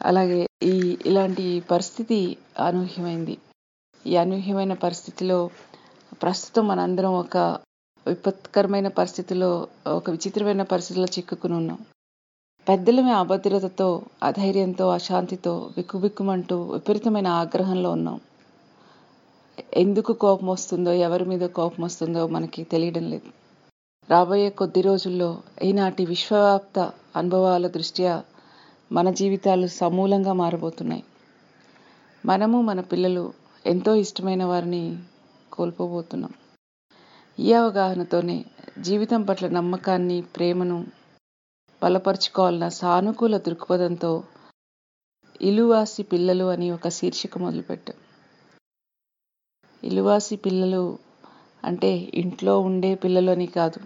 అలాగే ఈ ఇలాంటి పరిస్థితి అనూహ్యమైంది. ఈ అనూహ్యమైన పరిస్థితిలో ప్రస్తుతం మనందరం ఒక విపత్కరమైన పరిస్థితిలో ఒక విచిత్రమైన పరిస్థితిలో చిక్కుకుని ఉన్నాం. పెద్దలమే అభద్రతతో అధైర్యంతో అశాంతితో విక్కుబిక్కుమంటూ విపరీతమైన ఆగ్రహంలో ఉన్నాం. ఎందుకు కోపం వస్తుందో ఎవరి మీద కోపం వస్తుందో మనకి తెలియడం లేదు. రాబోయే కొద్ది రోజుల్లో ఈనాటి విశ్వవ్యాప్త అనుభవాల దృష్ట్యా మన జీవితాలు సమూలంగా మారబోతున్నాయి. మనము మన పిల్లలు ఎంతో ఇష్టమైన వారిని కోల్పోబోతున్నాం. ఈ అవగాహనతోనే జీవితం పట్ల నమ్మకాన్ని ప్రేమను బలపరుచుకోవాలన్న సానుకూల దృక్పథంతో ఇలువాసి పిల్లలు అని ఒక శీర్షిక మొదలుపెట్టాం. ఇలువాసి పిల్లలు అంటే ఇంట్లో ఉండే పిల్లలు అని కాదు.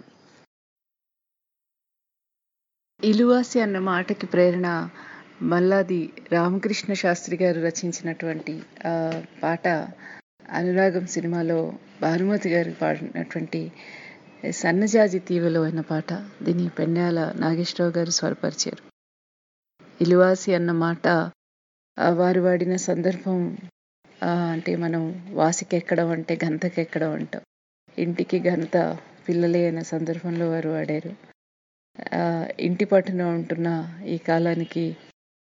ఇలువాసి అన్న మాటకి ప్రేరణ మల్లాది రామకృష్ణ శాస్త్రి గారు రచించినటువంటి ఆ పాట అనురాగం సినిమాలో భానుమతి గారు పాడినటువంటి సన్నజాజి తీవలో అయిన పాట దీన్ని పెండాల నాగేశ్వరరావు గారు స్వరపరిచారు. ఇలువాసి అన్న మాట వారు వాడిన సందర్భం అంటే మనం వాసికెక్కడం అంటే గంతకెక్కడం అంటాం. ఇంటికి గంత పిల్లలే అనే సందర్భంలో వారు వాడారు. ఇంటి పట్టున ఉంటున్న ఈ కాలానికి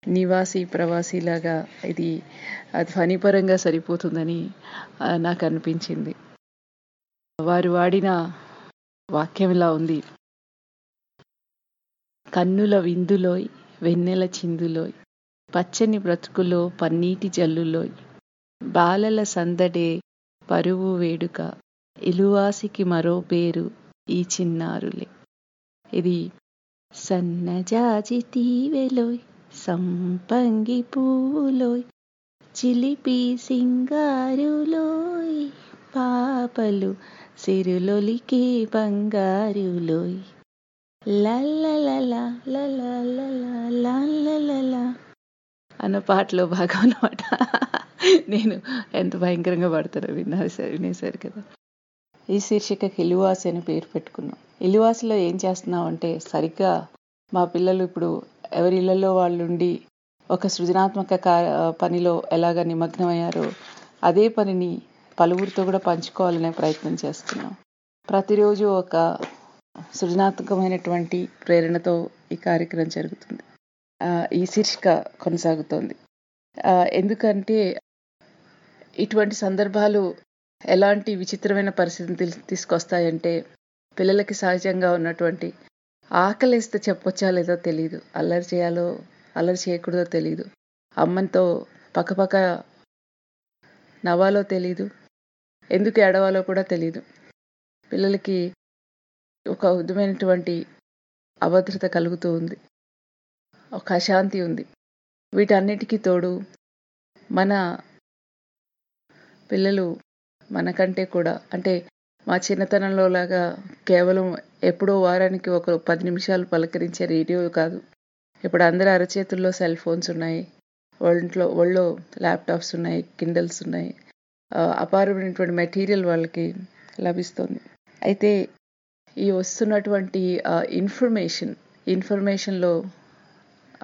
నివాసి ప్రవాసి లాగా ఇది ధ్వనిపరంగా సరిపోతుందని నాకు అనిపించింది. వారు వాడిన వాక్యం ఇలా ఉంది. కన్నుల విందులోయ్ వెన్నెల చిందులోయ్ పచ్చని బ్రతుకులో పన్నీటి జల్లులోయ్ బాలల సందడే పరువు వేడుక ఇలువాసికి మరో పేరు ఈ చిన్నారులే. ఇది సన్నజాజి తీవెలోయ్. సంపంగి పూలోయ్ చిలిపి సింగారులోయ్ పాపలు సిరులొలికి బంగారులోయ్ అన్న పాటలో భాగం అనమాట నేను ఎంత భయంకరంగా పాడతారో విన్నారు వినేశారు కదా ఈ శీర్షికకి ఇలువాసి అని పేరు పెట్టుకున్నాం ఇలువాసిలో ఏం చేస్తున్నావు అంటే సరిగ్గా మా పిల్లలు ఇప్పుడు ఎవరి ఇళ్ళలో వాళ్ళు ఉండి ఒక సృజనాత్మక పనిలో ఎలాగ నిమగ్నమయ్యారో అదే పనిని పలువురితో కూడా పంచుకోవాలనే ప్రయత్నం చేస్తున్నాం. ప్రతిరోజు ఒక సృజనాత్మకమైనటువంటి ప్రేరణతో ఈ కార్యక్రమం జరుగుతుంది. ఈ శీర్షిక కొనసాగుతోంది. ఎందుకంటే ఇటువంటి సందర్భాలు ఎలాంటి విచిత్రమైన పరిస్థితిని తీసుకొస్తాయంటే పిల్లలకి సహజంగా ఉన్నటువంటి ఆకలిస్తే చెప్పొచ్చా లేదో తెలియదు అల్లరి చేయాలో అల్లరి చేయకూడదో తెలియదు అమ్మంతో పక్కపక్క నవ్వాలో తెలీదు. ఎందుకు ఏడవాలో కూడా తెలియదు పిల్లలకి ఒక విధమైనటువంటి అభద్రత కలుగుతూ ఉంది. ఒక అశాంతి ఉంది. వీటన్నిటికీ తోడు మన పిల్లలు మనకంటే కూడా అంటే మా చిన్నతనంలో లాగా కేవలం ఎప్పుడో వారానికి ఒక పది నిమిషాలు పలకరించే రేడియో కాదు. ఇప్పుడు అందరి అరచేతుల్లో సెల్ ఫోన్స్ ఉన్నాయి. ఒంట్లో ఒళ్ళో ల్యాప్టాప్స్ ఉన్నాయి కిండల్స్ ఉన్నాయి. అపారమైనటువంటి మెటీరియల్ వాళ్ళకి లభిస్తుంది. అయితే ఈ వస్తున్నటువంటి ఇన్ఫర్మేషన్ ఇన్ఫర్మేషన్లో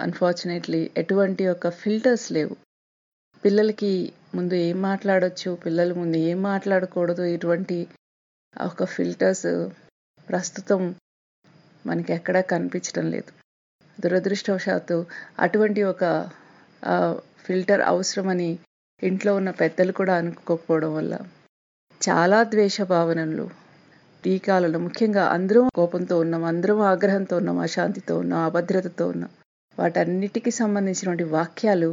అన్ఫార్చునేట్లీ ఎటువంటి ఒక ఫిల్టర్స్ లేవు. పిల్లలకి ముందు ఏం మాట్లాడచ్చు పిల్లల ముందు ఏం మాట్లాడకూడదు ఇటువంటి ఒక ఫిల్టర్స్ ప్రస్తుతం మనకి ఎక్కడా కనిపించడం లేదు. దురదృష్టవశాత్తు అటువంటి ఒక ఫిల్టర్ అవసరమని ఇంట్లో ఉన్న పెద్దలు కూడా అనుకోకపోవడం వల్ల చాలా ద్వేష భావనలు టీకాలలో ముఖ్యంగా అందరం కోపంతో ఉన్నాం అందరం ఆగ్రహంతో ఉన్నాం అశాంతితో ఉన్నాం అభద్రతతో ఉన్నాం. వాటన్నిటికీ సంబంధించినటువంటి వాక్యాలు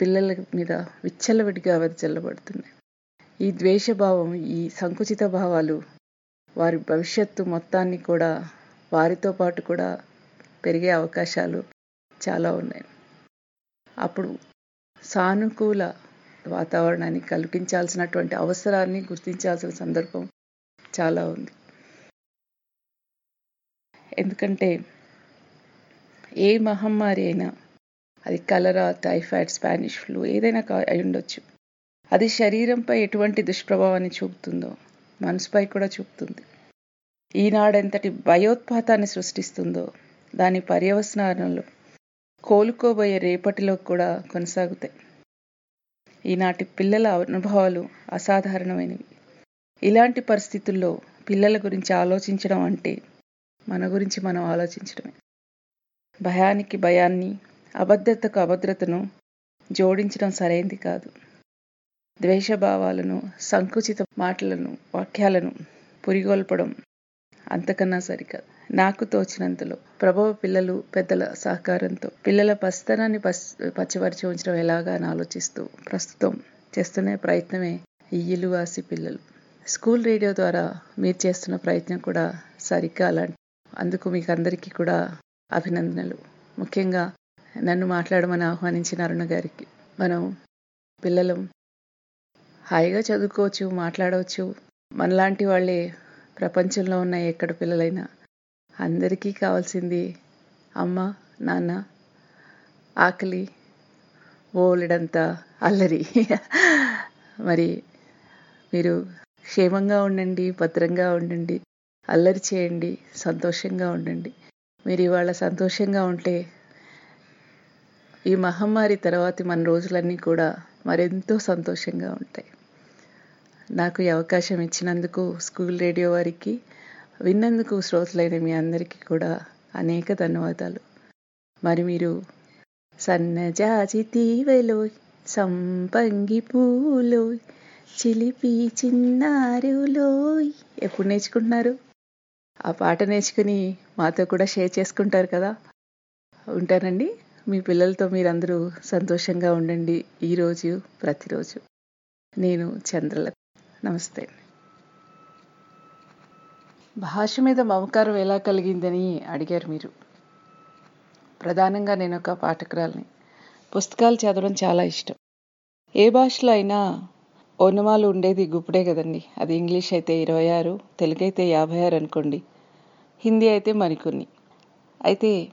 పిల్లల మీద విచ్చలవిడిగా వెదజల్లబడుతున్నాయి. ఈ ద్వేషభావం ఈ సంకుచిత భావాలు వారి భవిష్యత్తు మొత్తాన్ని కూడా వారితో పాటు కూడా పెరిగే అవకాశాలు చాలా ఉన్నాయి. అప్పుడు సానుకూల వాతావరణాన్ని కల్పించాల్సినటువంటి అవసరాన్ని గుర్తించాల్సిన సందర్భం చాలా ఉంది. ఎందుకంటే ఏ మహమ్మారి అయినా అది కలరా టైఫాయిడ్ స్పానిష్ ఫ్లూ ఏదైనా అయి ఉండొచ్చు. అది శరీరంపై ఎటువంటి దుష్ప్రభావాన్ని చూపుతుందో మనసుపై కూడా చూపుతుంది. ఈనాడెంతటి భయోత్పాతాన్ని సృష్టిస్తుందో దాని పర్యవసనాలు కోలుకోబోయే రేపటిలో కూడా కొనసాగుతాయి. ఈనాటి పిల్లల అనుభవాలు అసాధారణమైనవి. ఇలాంటి పరిస్థితుల్లో పిల్లల గురించి ఆలోచించడం అంటే మన గురించి మనం ఆలోచించడమే. భయానికి భయాన్ని అభద్రతకు అభద్రతను జోడించడం సరైంది కాదు. ద్వేషభావాలను సంకుచిత మాటలను వాక్యాలను పురిగొల్పడం అంతకన్నా సరికాదు నాకు తోచినంతలో ప్రభవ పిల్లలు పెద్దల సహకారంతో పిల్లల పసితనాన్ని పస్ పచ్చివరిచి ఉంచడం ఎలాగా అని ఆలోచిస్తూ ప్రస్తుతం చేస్తున్న ప్రయత్నమే ఇయ్యలు వాసి పిల్లలు. స్కూల్ రేడియో ద్వారా మీరు చేస్తున్న ప్రయత్నం కూడా సరిగ్గా అలాంటి. అందుకు మీకు అందరికీ కూడా అభినందనలు. ముఖ్యంగా నన్ను మాట్లాడమని ఆహ్వానించిన అరుణ గారికి. మనం పిల్లలం హాయిగా చదువుకోవచ్చు మాట్లాడవచ్చు. మనలాంటి వాళ్ళే ప్రపంచంలో ఉన్న ఎక్కడ పిల్లలైనా. అందరికీ కావాల్సింది అమ్మ నాన్న ఆకలి ఓలెడంత అల్లరి. మరి మీరు క్షేమంగా ఉండండి భద్రంగా ఉండండి అల్లరి చేయండి సంతోషంగా ఉండండి. మీరు ఇవాళ సంతోషంగా ఉంటే ఈ మహమ్మారి తర్వాతి మన రోజులన్నీ కూడా మరెంతో సంతోషంగా ఉంటాయి. నాకు ఈ అవకాశం ఇచ్చినందుకు స్కూల్ రేడియో వారికి విన్నందుకు శ్రోతలైన మీ అందరికీ కూడా అనేక ధన్యవాదాలు. మరి మీరు సన్నజాజి తీవెలోయ్ సంపంగి పూలోయ్ చిలిపి చిన్నారులోయ్. ఎప్పుడు నేర్చుకుంటున్నారు? ఆ పాట నేర్చుకుని మాతో కూడా షేర్ చేసుకుంటారు కదా. ఉంటానండి. మీ పిల్లలతో మీరందరూ సంతోషంగా ఉండండి ఈరోజు ప్రతిరోజు. నేను చంద్రల నమస్తే. భాష మీద మమకారం ఎలా కలిగిందని అడిగారు మీరు. ప్రధానంగా నేను ఒక పాఠకురాలని. పుస్తకాలు చదవడం చాలా ఇష్టం. ఏ భాషలో అయినా ఓనమాలు ఉండేది గుప్పుడే కదండి. అది ఇంగ్లీష్ అయితే ఇరవై ఆరు తెలుగు అయితే యాభై ఆరు అనుకోండి. హిందీ అయితే మరికొన్ని. అయితే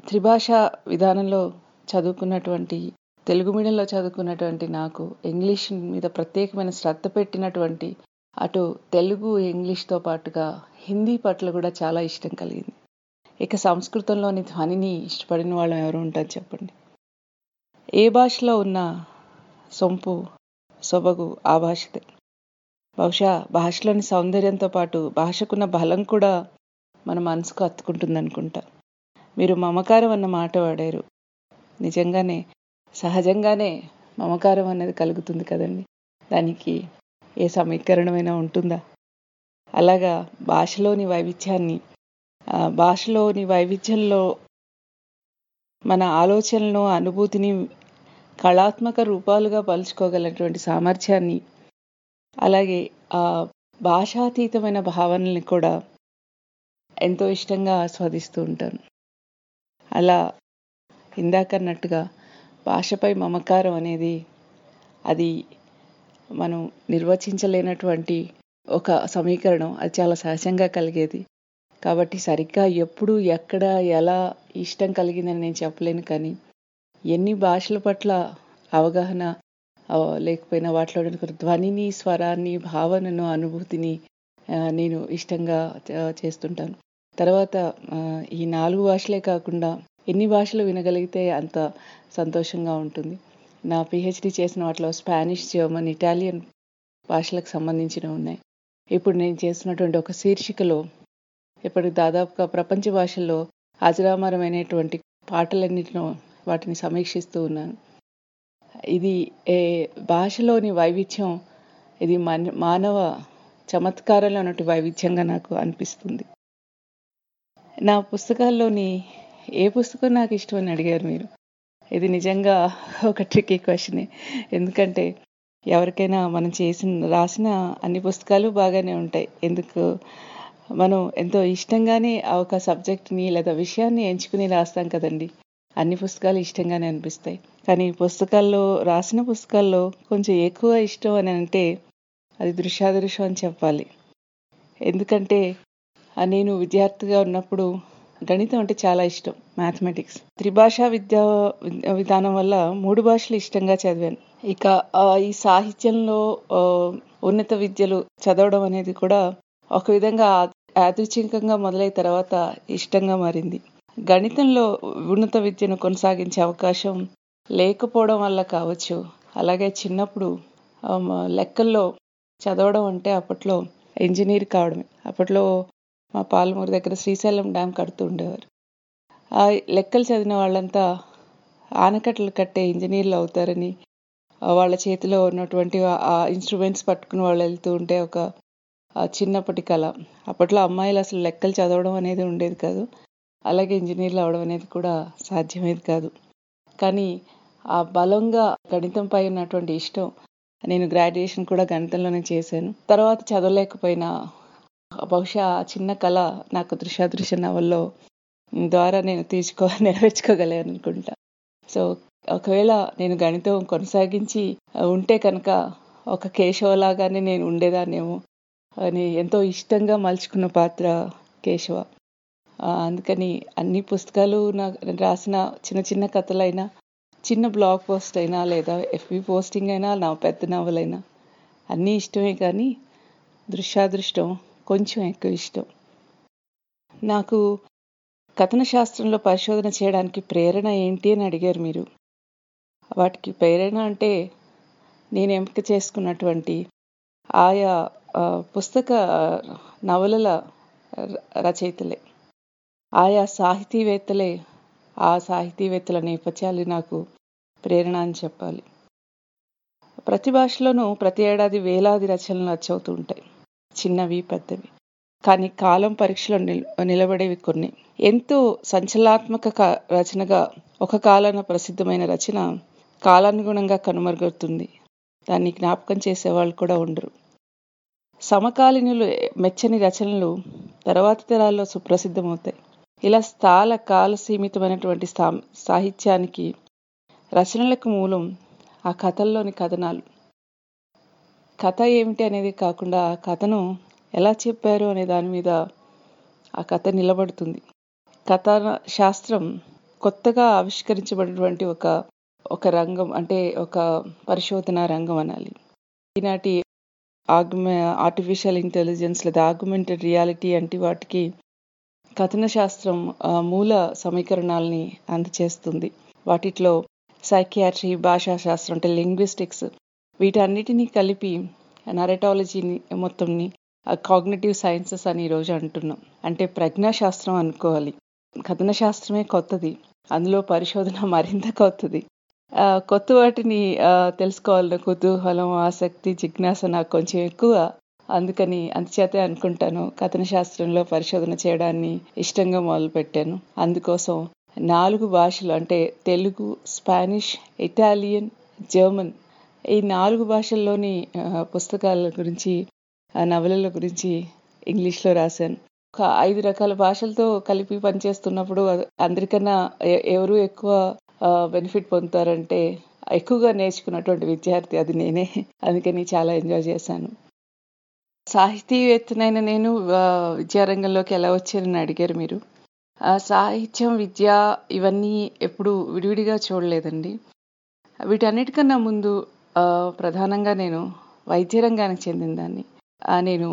త్రిభాషా విధానంలో చదువుకున్నటువంటి తెలుగు మీడియంలో చదువుకున్నటువంటి నాకు ఇంగ్లీష్ మీద ప్రత్యేకమైన శ్రద్ధ పెట్టినటువంటి అటు తెలుగు ఇంగ్లీష్తో పాటుగా హిందీ పట్ల కూడా చాలా ఇష్టం కలిగింది. ఇక సంస్కృతంలోని ధ్వనిని ఇష్టపడిన వాళ్ళం ఎవరు ఉంటారు చెప్పండి? ఏ భాషలో ఉన్న సొంపు సొబగు ఆ భాషదే. బహుశా భాషలోని సౌందర్యంతో పాటు భాషకున్న బలం కూడా మన మనసుకు హత్తుకుంటుంది అనుకుంటా మీరు మమకారం అన్న మాట వాడారు. నిజంగానే సహజంగానే మమకారం అనేది కలుగుతుంది కదండి. దానికి ఏ సమీకరణమైనా ఉంటుందా? అలాగా భాషలోని వైవిధ్యాన్ని భాషలోని వైవిధ్యంలో మన ఆలోచనలను అనుభూతిని కళాత్మక రూపాలుగా పలుచుకోగలటువంటి సామర్థ్యాన్ని అలాగే ఆ భాషాతీతమైన భావనల్ని కూడా ఎంతో ఇష్టంగా ఆస్వాదిస్తూ ఉంటాను. అలా ఇందాక అన్నట్టుగా భాషపై మమకారం అనేది అది మనం నిర్వచించలేనటువంటి ఒక సమీకరణం. అది చాలా సహజంగా కలిగేది. కాబట్టి సరిగ్గా ఎప్పుడు ఎక్కడ ఎలా ఇష్టం కలిగిందని నేను చెప్పలేను కానీ ఎన్ని భాషల పట్ల అవగాహన లేకపోయినా వాటిలో ధ్వనిని స్వరాన్ని భావనను అనుభూతిని నేను ఇష్టంగా చేస్తుంటాను. తర్వాత ఈ నాలుగు భాషలే కాకుండా ఎన్ని భాషలు వినగలిగితే అంత సంతోషంగా ఉంటుంది. నా పిహెచ్డి చేసిన వాటిలో స్పానిష్ జర్మన్ ఇటాలియన్ భాషలకు సంబంధించినవి ఉన్నాయి. ఇప్పుడు నేను చేస్తున్నటువంటి ఒక శీర్షికలో ఇప్పటికి దాదాపుగా ప్రపంచ భాషల్లో అజరామరమైనటువంటి పాటలన్నిటిలో వాటిని సమీక్షిస్తూ ఉన్నాను. ఇది ఏ భాషలోని వైవిధ్యం? ఇది మన మానవ చమత్కారంలో ఉన్నటువంటి వైవిధ్యంగా నాకు అనిపిస్తుంది. నా పుస్తకాల్లోని ఏ పుస్తకం నాకు ఇష్టం అని అడిగారు మీరు? ఇది నిజంగా ఒక ట్రిక్కీ క్వశ్చనే ఎందుకంటే ఎవరికైనా మనం చేసిన రాసిన అన్ని పుస్తకాలు బాగానే ఉంటాయి. ఎందుకు? మనం ఎంతో ఇష్టంగానే ఆ ఒక సబ్జెక్ట్ని లేదా విషయాన్ని ఎంచుకుని రాస్తాం కదండి. అన్ని పుస్తకాలు ఇష్టంగానే అనిపిస్తాయి. కానీ పుస్తకాల్లో రాసిన పుస్తకాల్లో కొంచెం ఎక్కువ ఇష్టం అని అంటే అది దృశ్యాదృశ్యం అని చెప్పాలి. ఎందుకంటే నేను విద్యార్థిగా ఉన్నప్పుడు గణితం అంటే చాలా ఇష్టం మ్యాథమెటిక్స్ త్రిభాషా విద్యా విద్యా విధానం వల్ల మూడు భాషలు ఇష్టంగా చదివాను. ఇక ఈ సాహిత్యంలో ఉన్నత విద్యలు చదవడం అనేది కూడా ఒక విధంగా యాదృచ్ఛికంగా మొదలైన తర్వాత ఇష్టంగా మారింది. గణితంలో ఉన్నత విద్యను కొనసాగించే అవకాశం లేకపోవడం వల్ల కావచ్చు. అలాగే చిన్నప్పుడు లెక్కల్లో చదవడం అంటే అప్పట్లో ఇంజనీర్ కావడమే. అప్పట్లో మా పాలమూరు దగ్గర శ్రీశైలం డ్యామ్ కడుతూ ఉండేవారు. ఆ లెక్కలు చదివిన వాళ్ళంతా ఆనకట్టలు కట్టే ఇంజనీర్లు అవుతారని వాళ్ళ చేతిలో ఉన్నటువంటి ఆ- ఇన్స్ట్రుమెంట్స్ పట్టుకుని వాళ్ళు వెళ్తూ ఉంటే ఒక చిన్నప్పటి కళ. అప్పట్లో అమ్మాయిలు అసలు లెక్కలు చదవడం అనేది ఉండేది కాదు. అలాగే ఇంజనీర్లు అవడం అనేది కూడా సాధ్యమేది కాదు. కానీ ఆ బలంగా గణితంపై ఉన్నటువంటి ఇష్టం నేను గ్రాడ్యుయేషన్ కూడా గణితంలోనే చేశాను. తర్వాత చదవలేకపోయినా బహుశా ఆ చిన్న కళ నాకు దృశ్యాదృశ్య నవల్లో ద్వారా నేను తీర్చుకో నెరవేర్చుకోగలను అనుకుంటా. సో ఒకవేళ నేను గణితం కొనసాగించి ఉంటే కనుక ఒక కేశవలాగానే నేను ఉండేదాన్నేమో అని ఎంతో ఇష్టంగా మలుచుకున్న పాత్ర కేశవ. అందుకని అన్ని పుస్తకాలు నాకు రాసిన చిన్న చిన్న కథలైనా చిన్న బ్లాగ్ పోస్ట్ అయినా లేదా ఎఫ్బి పోస్టింగ్ అయినా నా పెద్ద నవలైనా అన్నీ ఇష్టమే కానీ దృశ్యాదృష్టం కొంచెం ఎక్కువ ఇష్టం. నాకు కథన శాస్త్రంలో పరిశోధన చేయడానికి ప్రేరణ ఏంటి అని అడిగారు మీరు. వాటికి ప్రేరణ అంటే నేను ఎంపిక చేసుకున్నటువంటి ఆయా పుస్తక నవలల రచయితలే. ఆయా సాహితీవేత్తలే ఆ సాహితీవేత్తల నేపథ్యాలు నాకు ప్రేరణ అని చెప్పాలి. ప్రతి భాషలోనూ ప్రతి ఏడాది వేలాది రచనలు వచ్చవుతూ ఉంటాయి. చిన్నవి పెద్దవి. కానీ కాలం పరీక్షలో నిల్ నిలబడేవి కొన్ని. ఎంతో సంచలనాత్మక రచనగా ఒక కాలాన ప్రసిద్ధమైన రచన కాలానుగుణంగా కనుమరుగవుతుంది. దాన్ని జ్ఞాపకం చేసేవాళ్ళు కూడా ఉండరు. సమకాలీనులు మెచ్చని రచనలు తర్వాతి తరాల్లో సుప్రసిద్ధమవుతాయి. ఇలా స్థాల కాల సీమితమైనటువంటి సా- సాహిత్యానికి రచనలకు మూలం ఆ కథల్లోని కథనాలు. కథ ఏమిటి అనేది కాకుండా ఆ కథను ఎలా చెప్పారు అనే దాని మీద ఆ కథ నిలబడుతుంది. కథ శాస్త్రం కొత్తగా ఆవిష్కరించబడినటువంటి ఒక ఒక రంగం అంటే ఒక పరిశోధన రంగం అనాలి. ఈనాటి ఆగ్మె ఆర్టిఫిషియల్ ఇంటెలిజెన్స్ లేదా ఆగ్మెంటెడ్ రియాలిటీ వంటి వాటికి కథన శాస్త్రం మూల సమీకరణాలని అందచేస్తుంది. వాటిట్లో సైకియాట్రీ భాషా శాస్త్రం అంటే లింగ్విస్టిక్స్ వీటన్నిటినీ కలిపి నరటాలజీని మొత్తంని కాగ్నేటివ్ సైన్సెస్ అని ఈరోజు అంటున్నాం. అంటే ప్రజ్ఞాశాస్త్రం అనుకోవాలి. కథన శాస్త్రమే కొత్తది. అందులో పరిశోధన మరింత కొత్తది. కొత్త వాటిని తెలుసుకోవాలన్న కుతూహలం ఆసక్తి జిజ్ఞాస నాకు కొంచెం ఎక్కువ. అందుకని అందుచేతే అనుకుంటాను కథన శాస్త్రంలో పరిశోధన చేయడాన్ని ఇష్టంగా మొదలుపెట్టాను. అందుకోసం నాలుగు భాషలు అంటే తెలుగు స్పానిష్ ఇటాలియన్ జర్మన్ ఈ నాలుగు భాషల్లోని పుస్తకాల గురించి ఆ నవలల గురించి ఇంగ్లీష్లో రాశాను. ఒక ఐదు రకాల భాషలతో కలిపి పనిచేస్తున్నప్పుడు అందరికన్నా ఎవరు ఎక్కువ బెనిఫిట్ పొందుతారంటే ఎక్కువగా నేర్చుకున్నటువంటి విద్యార్థి అది నేనే. అందుకని చాలా ఎంజాయ్ చేశాను. సాహితీవేత్తనైన నేను విద్యారంగంలోకి ఎలా వచ్చారని అడిగారు మీరు? ఆ, సాహిత్యం విద్య ఇవన్నీ ఎప్పుడు విడివిడిగా చూడలేదండి. వీటన్నిటికన్నా ముందు ప్రధానంగా నేను వైద్య రంగానికి చెందిన దాన్ని. నేను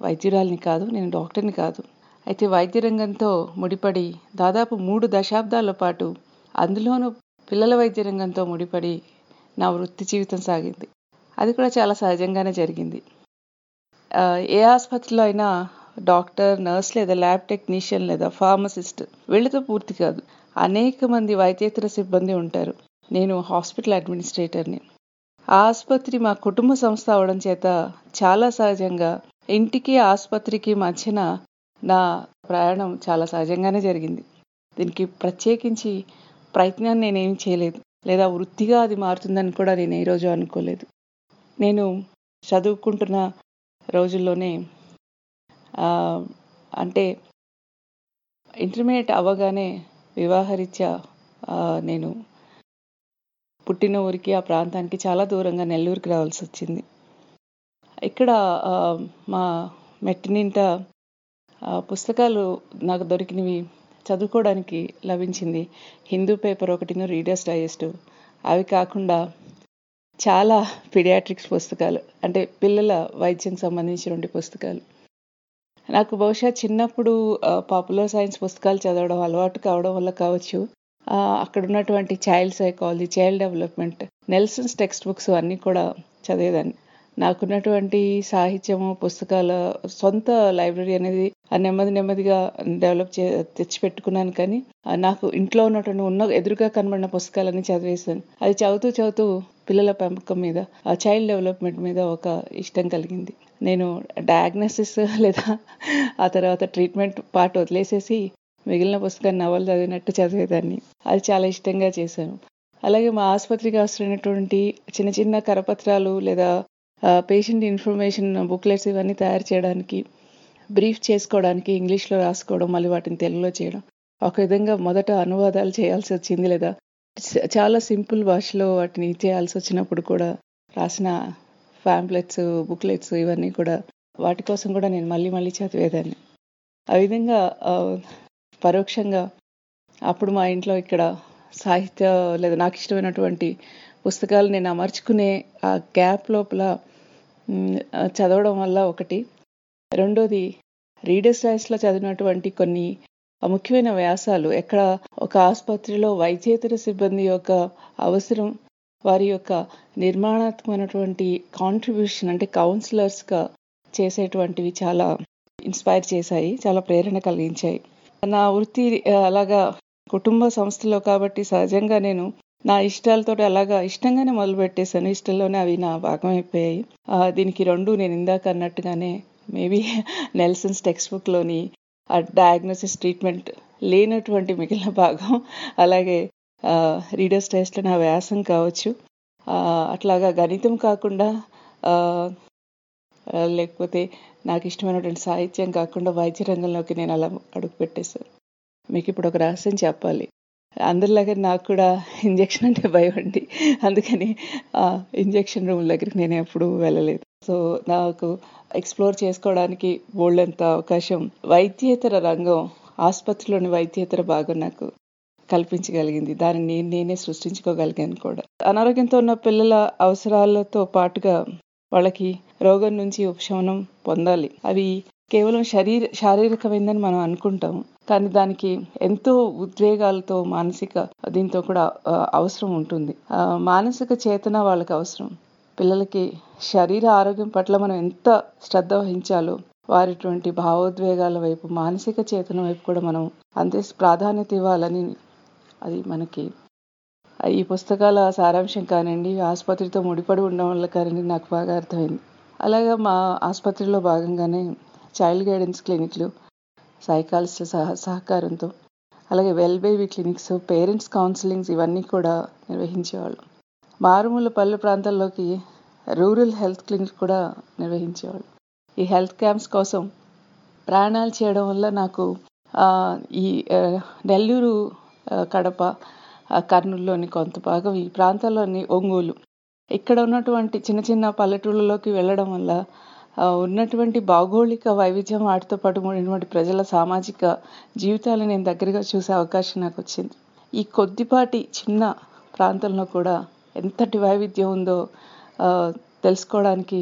వైద్యురాలిని కాదు నేను డాక్టర్ని కాదు. అయితే వైద్య రంగంతో ముడిపడి దాదాపు మూడు దశాబ్దాల పాటు అందులోనూ పిల్లల వైద్య రంగంతో ముడిపడి నా వృత్తి జీవితం సాగింది. అది కూడా చాలా సహజంగానే జరిగింది. ఏ ఆసుపత్రిలో అయినా డాక్టర్ నర్స్ లేదా ల్యాబ్ టెక్నీషియన్ లేదా ఫార్మసిస్ట్ వీళ్ళతో పూర్తి కాదు. అనేక మంది వైద్యేతర సిబ్బంది ఉంటారు. నేను హాస్పిటల్ అడ్మినిస్ట్రేటర్ని. ఆ ఆసుపత్రి మా కుటుంబ సంస్థ అవడం చేత చాలా సహజంగా ఇంటికి ఆసుపత్రికి మధ్యన నా ప్రయాణం చాలా సహజంగానే జరిగింది. దీనికి ప్రత్యేకించి ప్రయత్నాన్ని నేనేం చేయలేదు. లేదా వృత్తిగా అది మారుతుందని కూడా నేను ఏ రోజు అనుకోలేదు. నేను చదువుకుంటున్న రోజుల్లోనే అంటే ఇంటర్మీడియట్ అవ్వగానే వివాహరీత్యా నేను పుట్టిన ఊరికి ఆ ప్రాంతానికి చాలా దూరంగా నెల్లూరుకి రావాల్సి వచ్చింది. ఇక్కడ మా మెట్టినింట పుస్తకాలు నాకు దొరికినవి చదువుకోవడానికి లభించింది. హిందూ పేపర్ ఒకటిను రీడర్స్ డైజెస్ట్ అవి కాకుండా చాలా పిడియాట్రిక్స్ పుస్తకాలు అంటే పిల్లల వైద్యం సంబంధించినటువంటి పుస్తకాలు. నాకు బహుశా చిన్నప్పుడు పాపులర్ సైన్స్ పుస్తకాలు చదవడం అలవాటు కావడం వల్ల కావచ్చు. అక్కడ ఉన్నటువంటి child psychology child development Nelson's textbooks అన్నీ కూడా చదివేదాన్ని. నాకున్నటువంటి సాహిత్యము పుస్తకాల సొంత లైబ్రరీ అనేది ఆ నెమ్మది నెమ్మదిగా డెవలప్ చే తెచ్చిపెట్టుకున్నాను కానీ నాకు ఇంట్లో ఉన్నటువంటి ఉన్న ఎదురుగా కనబడిన పుస్తకాలన్నీ చదివేశాను. అది చదువుతూ చదువుతూ పిల్లల పెంపకం మీద ఆ చైల్డ్ డెవలప్మెంట్ మీద ఒక ఇష్టం కలిగింది. నేను డయాగ్నోసిస్ లేదా ఆ తర్వాత ట్రీట్మెంట్ పార్ట్ వదిలేసేసి మిగిలిన పుస్తకాన్ని నవలు చదివినట్టు చదివేదాన్ని అది చాలా ఇష్టంగా చేశాను. అలాగే మా ఆసుపత్రికి అవసరమైనటువంటి చిన్న చిన్న కరపత్రాలు లేదా పేషెంట్ ఇన్ఫర్మేషన్ బుక్లెట్స్ ఇవన్నీ తయారు చేయడానికి బ్రీఫ్ చేసుకోవడానికి ఇంగ్లీష్లో రాసుకోవడం మళ్ళీ వాటిని తెలుగులో చేయడం ఒక విధంగా మొదట అనువాదాలు చేయాల్సి వచ్చింది లేదా చాలా సింపుల్ భాషలో వాటిని చేయాల్సి వచ్చినప్పుడు కూడా రాసిన ఫ్యాంప్లెట్స్ బుక్లెట్స్ ఇవన్నీ కూడా వాటి కోసం కూడా నేను మళ్ళీ మళ్ళీ చదివేదాన్ని. ఆ విధంగా పరోక్షంగా అప్పుడు మా ఇంట్లో ఇక్కడ సాహిత్య లేదా నాకు ఇష్టమైనటువంటి పుస్తకాలు నేను అమర్చుకునే ఆ గ్యాప్ లోపల చదవడం వల్ల ఒకటి. రెండోది రీడర్స్ రైస్లో చదివినటువంటి కొన్ని ముఖ్యమైన వ్యాసాలు. ఎక్కడ ఒక ఆసుపత్రిలో వైద్యేతర సిబ్బంది యొక్క అవసరం వారి యొక్క నిర్మాణాత్మకమైనటువంటి కాంట్రిబ్యూషన్ అంటే కౌన్సిలర్స్గా చేసేటువంటివి చాలా ఇన్స్పైర్ చేశాయి చాలా ప్రేరణ కలిగించాయి. నా వృత్తి అలాగా కుటుంబ సంస్థలో కాబట్టి సహజంగా నేను నా ఇష్టాలతో అలాగా ఇష్టంగానే మొదలు పెట్టేశాను ఇష్టంలోనే అవి నా భాగం అయిపోయాయి. దీనికి రెండు నేను ఇందాక అన్నట్టుగానే మేబీ నెల్సన్స్ టెక్స్ట్ బుక్లోని ఆ డయాగ్నోసిస్ ట్రీట్మెంట్ లేనటువంటి మిగిలిన భాగం. అలాగే రీడర్స్ టెస్ట్లో నా వ్యాసం కావచ్చు. అట్లాగా గణితం కాకుండా లేకపోతే నాకు ఇష్టమైనటువంటి సాహిత్యం కాకుండా వైద్య రంగంలోకి నేను అలా అడుగు పెట్టేశాను. మీకు ఇప్పుడు ఒక రహస్యం చెప్పాలి. అందరిలాగే నాకు కూడా ఇంజెక్షన్ అంటే భయం అండి. అందుకని ఆ ఇంజెక్షన్ రూమ్ దగ్గరికి నేను ఎప్పుడూ వెళ్ళలేదు. సో నాకు ఎక్స్ప్లోర్ చేసుకోవడానికి బోల్డంత అవకాశం వైద్యేతర రంగం ఆసుపత్రిలోని వైద్యేతర భాగం నాకు కల్పించగలిగింది. దాన్ని నేను నేనే సృష్టించుకోగలిగాను కూడా. అనారోగ్యంతో ఉన్న పిల్లల అవసరాలతో పాటుగా వాళ్ళకి రోగం నుంచి ఉపశమనం పొందాలి. అవి కేవలం శరీర శారీరకమైందని మనం అనుకుంటాం కానీ దానికి ఎంతో ఉద్వేగాలతో మానసిక దీంతో కూడా అవసరం ఉంటుంది. మానసిక చేతన వాళ్ళకి అవసరం. పిల్లలకి శరీర ఆరోగ్యం పట్ల మనం ఎంత శ్రద్ధ వహించాలో వారిటువంటి భావోద్వేగాల వైపు మానసిక చేతన వైపు కూడా మనం అంతే ప్రాధాన్యత ఇవ్వాలని అది మనకి ఈ పుస్తకాల సారాంశం కానివ్వండి ఆసుపత్రితో ముడిపడి ఉండడం వల్ల కానివ్వండి నాకు బాగా అర్థమైంది. అలాగా మా ఆసుపత్రిలో భాగంగానే చైల్డ్ గైడెన్స్ క్లినిక్లు సైకాలజిస్ట్ సహ సహకారంతో అలాగే well baby clinics parents counsellings ఇవన్నీ కూడా నిర్వహించేవాళ్ళు. మారుమూల పల్లె ప్రాంతాల్లోకి రూరల్ హెల్త్ క్లినిక్ కూడా నిర్వహించేవాళ్ళు. ఈ హెల్త్ క్యాంప్స్ కోసం ప్రయాణాలు చేయడం వల్ల నాకు ఈ నెల్లూరు కడప కర్నూలులోని కొంత భాగం ఈ ప్రాంతాల్లోని ఒంగోలు. ఇక్కడ ఉన్నటువంటి చిన్న చిన్న పల్లెటూళ్ళలోకి వెళ్ళడం వల్ల ఉన్నటువంటి భౌగోళిక వైవిధ్యం వాటితో పాటు ఉన్నటువంటి ప్రజల సామాజిక జీవితాలను నేను దగ్గరగా చూసే అవకాశం నాకు వచ్చింది. ఈ కొద్దిపాటి చిన్న ప్రాంతంలో కూడా ఎంతటి వైవిధ్యం ఉందో తెలుసుకోవడానికి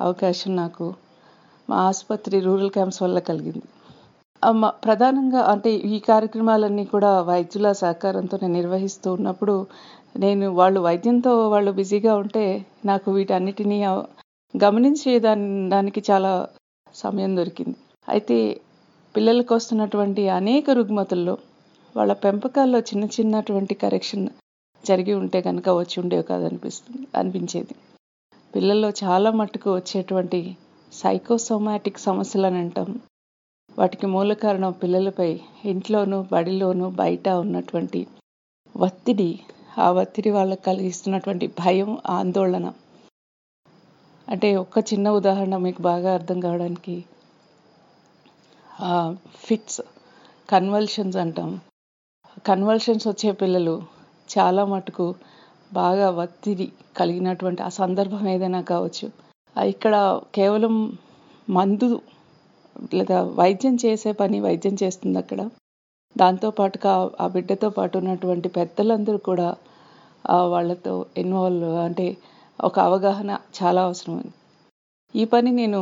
అవకాశం నాకు మా ఆసుపత్రి రూరల్ క్యాంప్స్ వల్ల కలిగింది. ప్రధానంగా అంటే ఈ కార్యక్రమాలన్నీ కూడా వైద్యుల సహకారంతో నేను నిర్వహిస్తూ ఉన్నప్పుడు నేను వాళ్ళు వైద్యంతో వాళ్ళు బిజీగా ఉంటే నాకు వీటన్నిటినీ గమనించే దాని దానికి చాలా సమయం దొరికింది. అయితే పిల్లలకు వస్తున్నటువంటి అనేక రుగ్మతుల్లో వాళ్ళ పెంపకాల్లో చిన్న చిన్నటువంటి కరెక్షన్ జరిగి ఉంటే కనుక వచ్చి ఉండేవి కాదనిపిస్తుంది అనిపించేది. పిల్లల్లో చాలా మట్టుకు వచ్చేటువంటి సైకోసోమాటిక్ సమస్యలు అని అంటాం. వాటికి మూల కారణం పిల్లలపై ఇంట్లోనూ బడిలోనూ బయట ఉన్నటువంటి ఒత్తిడి ఆ ఒత్తిడి వాళ్ళకి కలిగిస్తున్నటువంటి భయం ఆందోళన. అంటే ఒక్క చిన్న ఉదాహరణ మీకు బాగా అర్థం కావడానికి ఫిట్స్ కన్వల్షన్స్ అంటాం. కన్వల్షన్స్ వచ్చే పిల్లలు చాలా మటుకు బాగా ఒత్తిడి కలిగినటువంటి ఆ సందర్భం ఏదైనా కావచ్చు. ఇక్కడ కేవలం మందు లేదా వైద్యం చేసే పని వైద్యం చేస్తుంది అక్కడ. దాంతో పాటుగా ఆ బిడ్డతో పాటు ఉన్నటువంటి పెద్దలందరూ కూడా వాళ్ళతో ఇన్వాల్వ్ అంటే ఒక అవగాహన చాలా అవసరం. ఈ పని నేను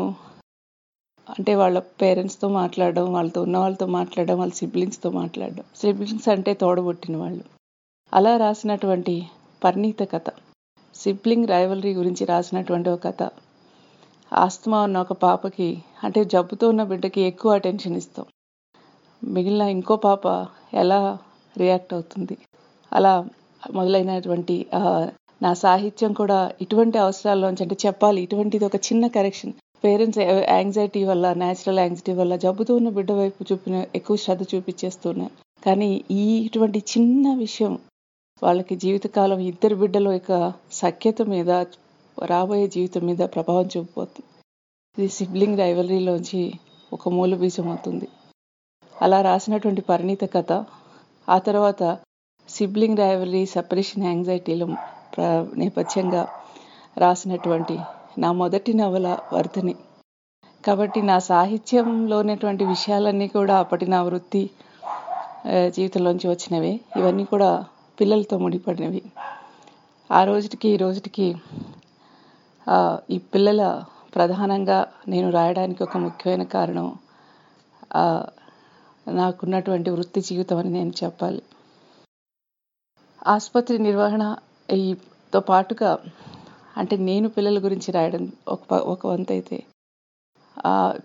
అంటే వాళ్ళ పేరెంట్స్తో మాట్లాడడం వాళ్ళతో ఉన్న వాళ్ళతో మాట్లాడడం వాళ్ళ సిబ్లింగ్స్తో మాట్లాడడం. సిబ్లింగ్స్ అంటే తోడబుట్టిన వాళ్ళు. అలా రాసినటువంటి పరిణీత కథ. సిబ్లింగ్ రైవలరీ గురించి రాసినటువంటి ఒక కథ. ఆస్తమా ఉన్న ఒక పాపకి అంటే జబ్బుతో ఉన్న బిడ్డకి ఎక్కువ అటెన్షన్ ఇస్తాం. మిగిలిన ఇంకో పాప ఎలా రియాక్ట్ అవుతుంది? అలా మొదలైనటువంటి నా సాహిత్యం కూడా ఇటువంటి అవసరాల్లోంచి అంటే చెప్పాలి ఇటువంటిది ఒక చిన్న కరెక్షన్ పేరెంట్స్ యాంగ్జైటీ వల్ల న్యాచురల్ యాంగ్జైటీ వల్ల జబ్బుతో ఉన్న బిడ్డ వైపు చూపిన ఎక్కువ శ్రద్ధ చూపించేస్తున్నారు కానీ ఈ ఇటువంటి చిన్న విషయం వాళ్ళకి జీవితకాలం ఇద్దరు బిడ్డల యొక్క సఖ్యత మీద రాబోయే జీవితం మీద ప్రభావం చూపిపోతుంది ఇది సిబ్లింగ్ రైవలరీలోంచి ఒక మూల బీజం అవుతుంది. అలా రాసినటువంటి పరిణీత కథ ఆ తర్వాత సిబ్లింగ్ రైవలరీ సపరేషన్ యాంగ్జైటీల ప్ర నేపథ్యంగా రాసినటువంటి నా మొదటి నవల వర్ధని. కాబట్టి నా సాహిత్యంలోనేటువంటి విషయాలన్నీ కూడా అప్పటి నా వృత్తి జీవితంలోంచి వచ్చినవే. ఇవన్నీ కూడా పిల్లలతో ముడిపడినవి. ఆ రోజుటికి ఈ రోజుటికి ఈ పిల్లల ప్రధానంగా నేను రాయడానికి ఒక ముఖ్యమైన కారణం నాకున్నటువంటి వృత్తి జీవితం అని నేను చెప్పాలి. ఆసుపత్రి నిర్వహణ ఈతో పాటుగా అంటే నేను పిల్లల గురించి రాయడం ఒక ఒక వంతైతే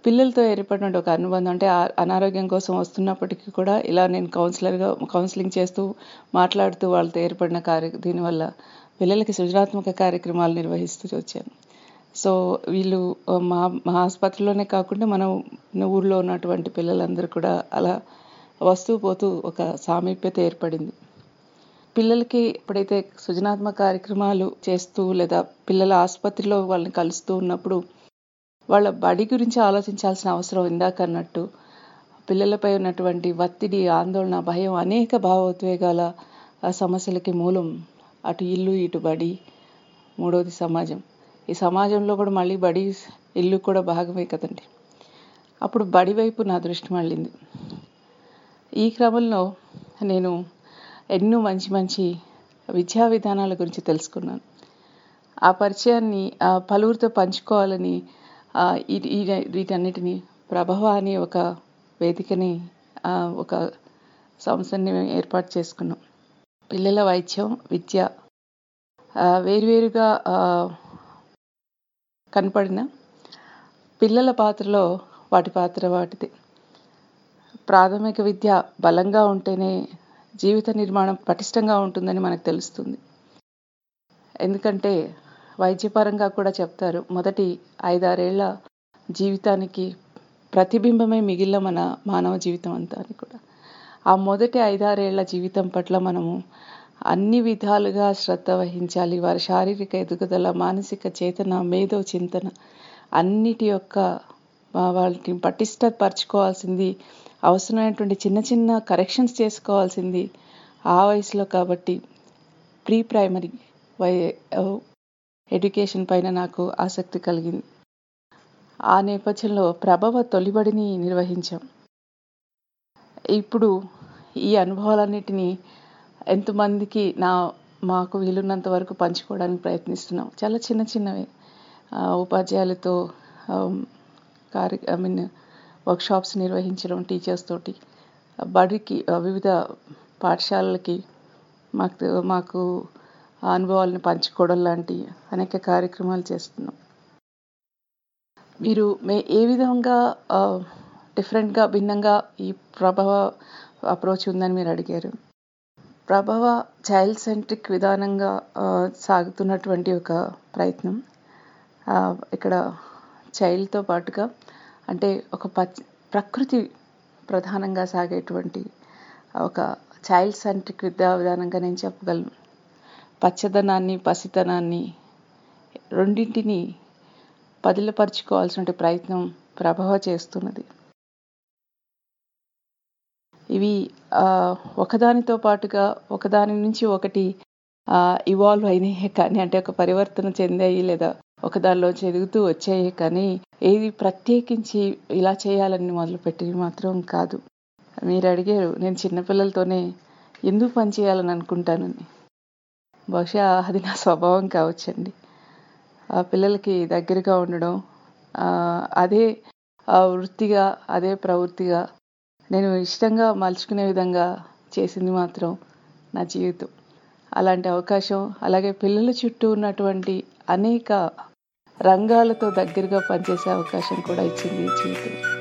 పిల్లలతో ఏర్పడినటువంటి ఒక అనుబంధం అంటే ఆ అనారోగ్యం కోసం వస్తున్నప్పటికీ కూడా ఇలా నేను కౌన్సిలర్గా కౌన్సిలింగ్ చేస్తూ మాట్లాడుతూ వాళ్ళతో ఏర్పడిన కార్య దీనివల్ల పిల్లలకి సృజనాత్మక కార్యక్రమాలు నిర్వహిస్తూ వచ్చాను. సో వీళ్ళు మా మా ఆసుపత్రిలోనే కాకుండా మనం ఊళ్ళో ఉన్నటువంటి పిల్లలందరూ కూడా అలా వస్తూ పోతూ ఒక సామీప్యత ఏర్పడింది. పిల్లలకి ఎప్పుడైతే సృజనాత్మక కార్యక్రమాలు చేస్తూ లేదా పిల్లల ఆసుపత్రిలో వాళ్ళని కలుస్తూ ఉన్నప్పుడు వాళ్ళ బడి గురించి ఆలోచించాల్సిన అవసరం ఇందాక అన్నట్టు పిల్లలపై ఉన్నటువంటి ఒత్తిడి ఆందోళన భయం అనేక భావోద్వేగాల సమస్యలకి మూలం అటు ఇల్లు ఇటు బడి మూడవది సమాజం. ఈ సమాజంలో కూడా మళ్ళీ బడి ఇల్లు కూడా భాగమే కదండి. అప్పుడు బడి వైపు నా దృష్టి మళ్ళింది. ఈ క్రమంలో నేను ఎన్నో మంచి మంచి విద్యా విధానాల గురించి తెలుసుకున్నాను. ఆ పరిచయాన్ని ఆ, పలువురితో పంచుకోవాలని వీటన్నిటిని ప్రభవ అనే ఒక వేదికని ఒక సంస్థని ఏర్పాటు చేసుకున్నాం. పిల్లల వైద్యం విద్య. వేరువేరుగా కనపడిన పిల్లల పాత్రలో వాటి పాత్ర వాటిది. ప్రాథమిక విద్య బలంగా ఉంటేనే జీవిత నిర్మాణం పటిష్టంగా ఉంటుందని మనకు తెలుస్తుంది. ఎందుకంటే వైద్యపరంగా కూడా చెప్తారు మొదటి ఐదారేళ్ళ జీవితానికి ప్రతిబింబమే మిగిలిన మన మానవ జీవితం అంతా అని కూడా. ఆ మొదటి ఐదారేళ్ళ జీవితం పట్ల మనము అన్ని విధాలుగా శ్రద్ధ వహించాలి. వారి శారీరక ఎదుగుదల మానసిక చేతన మేధో చింతన అన్నిటి యొక్క వాటిని పటిష్టపరచుకోవాల్సింది అవసరమైనటువంటి చిన్న చిన్న కరెక్షన్స్ చేసుకోవాల్సింది ఆ వయసులో కాబట్టి ప్రీ ప్రైమరీ వై ఎడ్యుకేషన్ పైన నాకు ఆసక్తి కలిగింది. ఆ నేపథ్యంలో ప్రభవ తొలిబడిని నిర్వహించాం. ఇప్పుడు ఈ అనుభవాలన్నిటినీ ఎంతమందికి నా మాకు వీలున్నంత వరకు పంచుకోవడానికి ప్రయత్నిస్తున్నాం. చాలా చిన్న చిన్నవే. ఉపాధ్యాయులతో కార్య ఐ మీన్ వర్క్షాప్స్ నిర్వహించడం టీచర్స్ తోటి. బడికి వివిధ పాఠశాలలకి మాకు మాకు అనుభవాలను పంచుకోవడం లాంటి అనేక కార్యక్రమాలు చేస్తున్నాం. మీరు మే ఏ విధంగా డిఫరెంట్గా భిన్నంగా ఈ ప్రభావ అప్రోచ్ ఉందని మీరు అడిగారు. ప్రభవ చైల్డ్ సెంట్రిక్ విధానంగా సాగుతున్నటువంటి ఒక ప్రయత్నం. ఇక్కడ చైల్డ్తో పాటుగా అంటే ఒక ప్రకృతి ప్రధానంగా సాగేటువంటి ఒక చైల్డ్ సెంట్రిక్ విద్యా విధానంగా నేను చెప్పగలను. పచ్చదనాన్ని పసితనాన్ని రెండింటిని పదిలపరుచుకోవాల్సిన ప్రయత్నం ప్రభవ చేస్తున్నది. ఇవి ఒకదానితో పాటుగా ఒకదాని నుంచి ఒకటి ఇవాల్వ్ అయినాయే కానీ అంటే ఒక పరివర్తన చెందాయి లేదా ఒకదానిలో చెదుగుతూ వచ్చాయి కానీ ఏది ప్రత్యేకించి ఇలా చేయాలని మొదలుపెట్టి మాత్రం కాదు. మీరు అడిగారు నేను చిన్నపిల్లలతోనే ఎందుకు పని చేయాలని అనుకుంటానని బహుశా అది నా స్వభావం కావచ్చండి. ఆ పిల్లలకి దగ్గరగా ఉండడం అదే వృత్తిగా అదే ప్రవృత్తిగా నేను ఇష్టంగా మలుచుకునే విధంగా చేసింది మాత్రం నా జీవితం. అలాంటి అవకాశం అలాగే పిల్లల చుట్టూ ఉన్నటువంటి అనేక రంగాలతో దగ్గరగా పనిచేసే అవకాశం కూడా ఇచ్చింది ఈ జీవితం.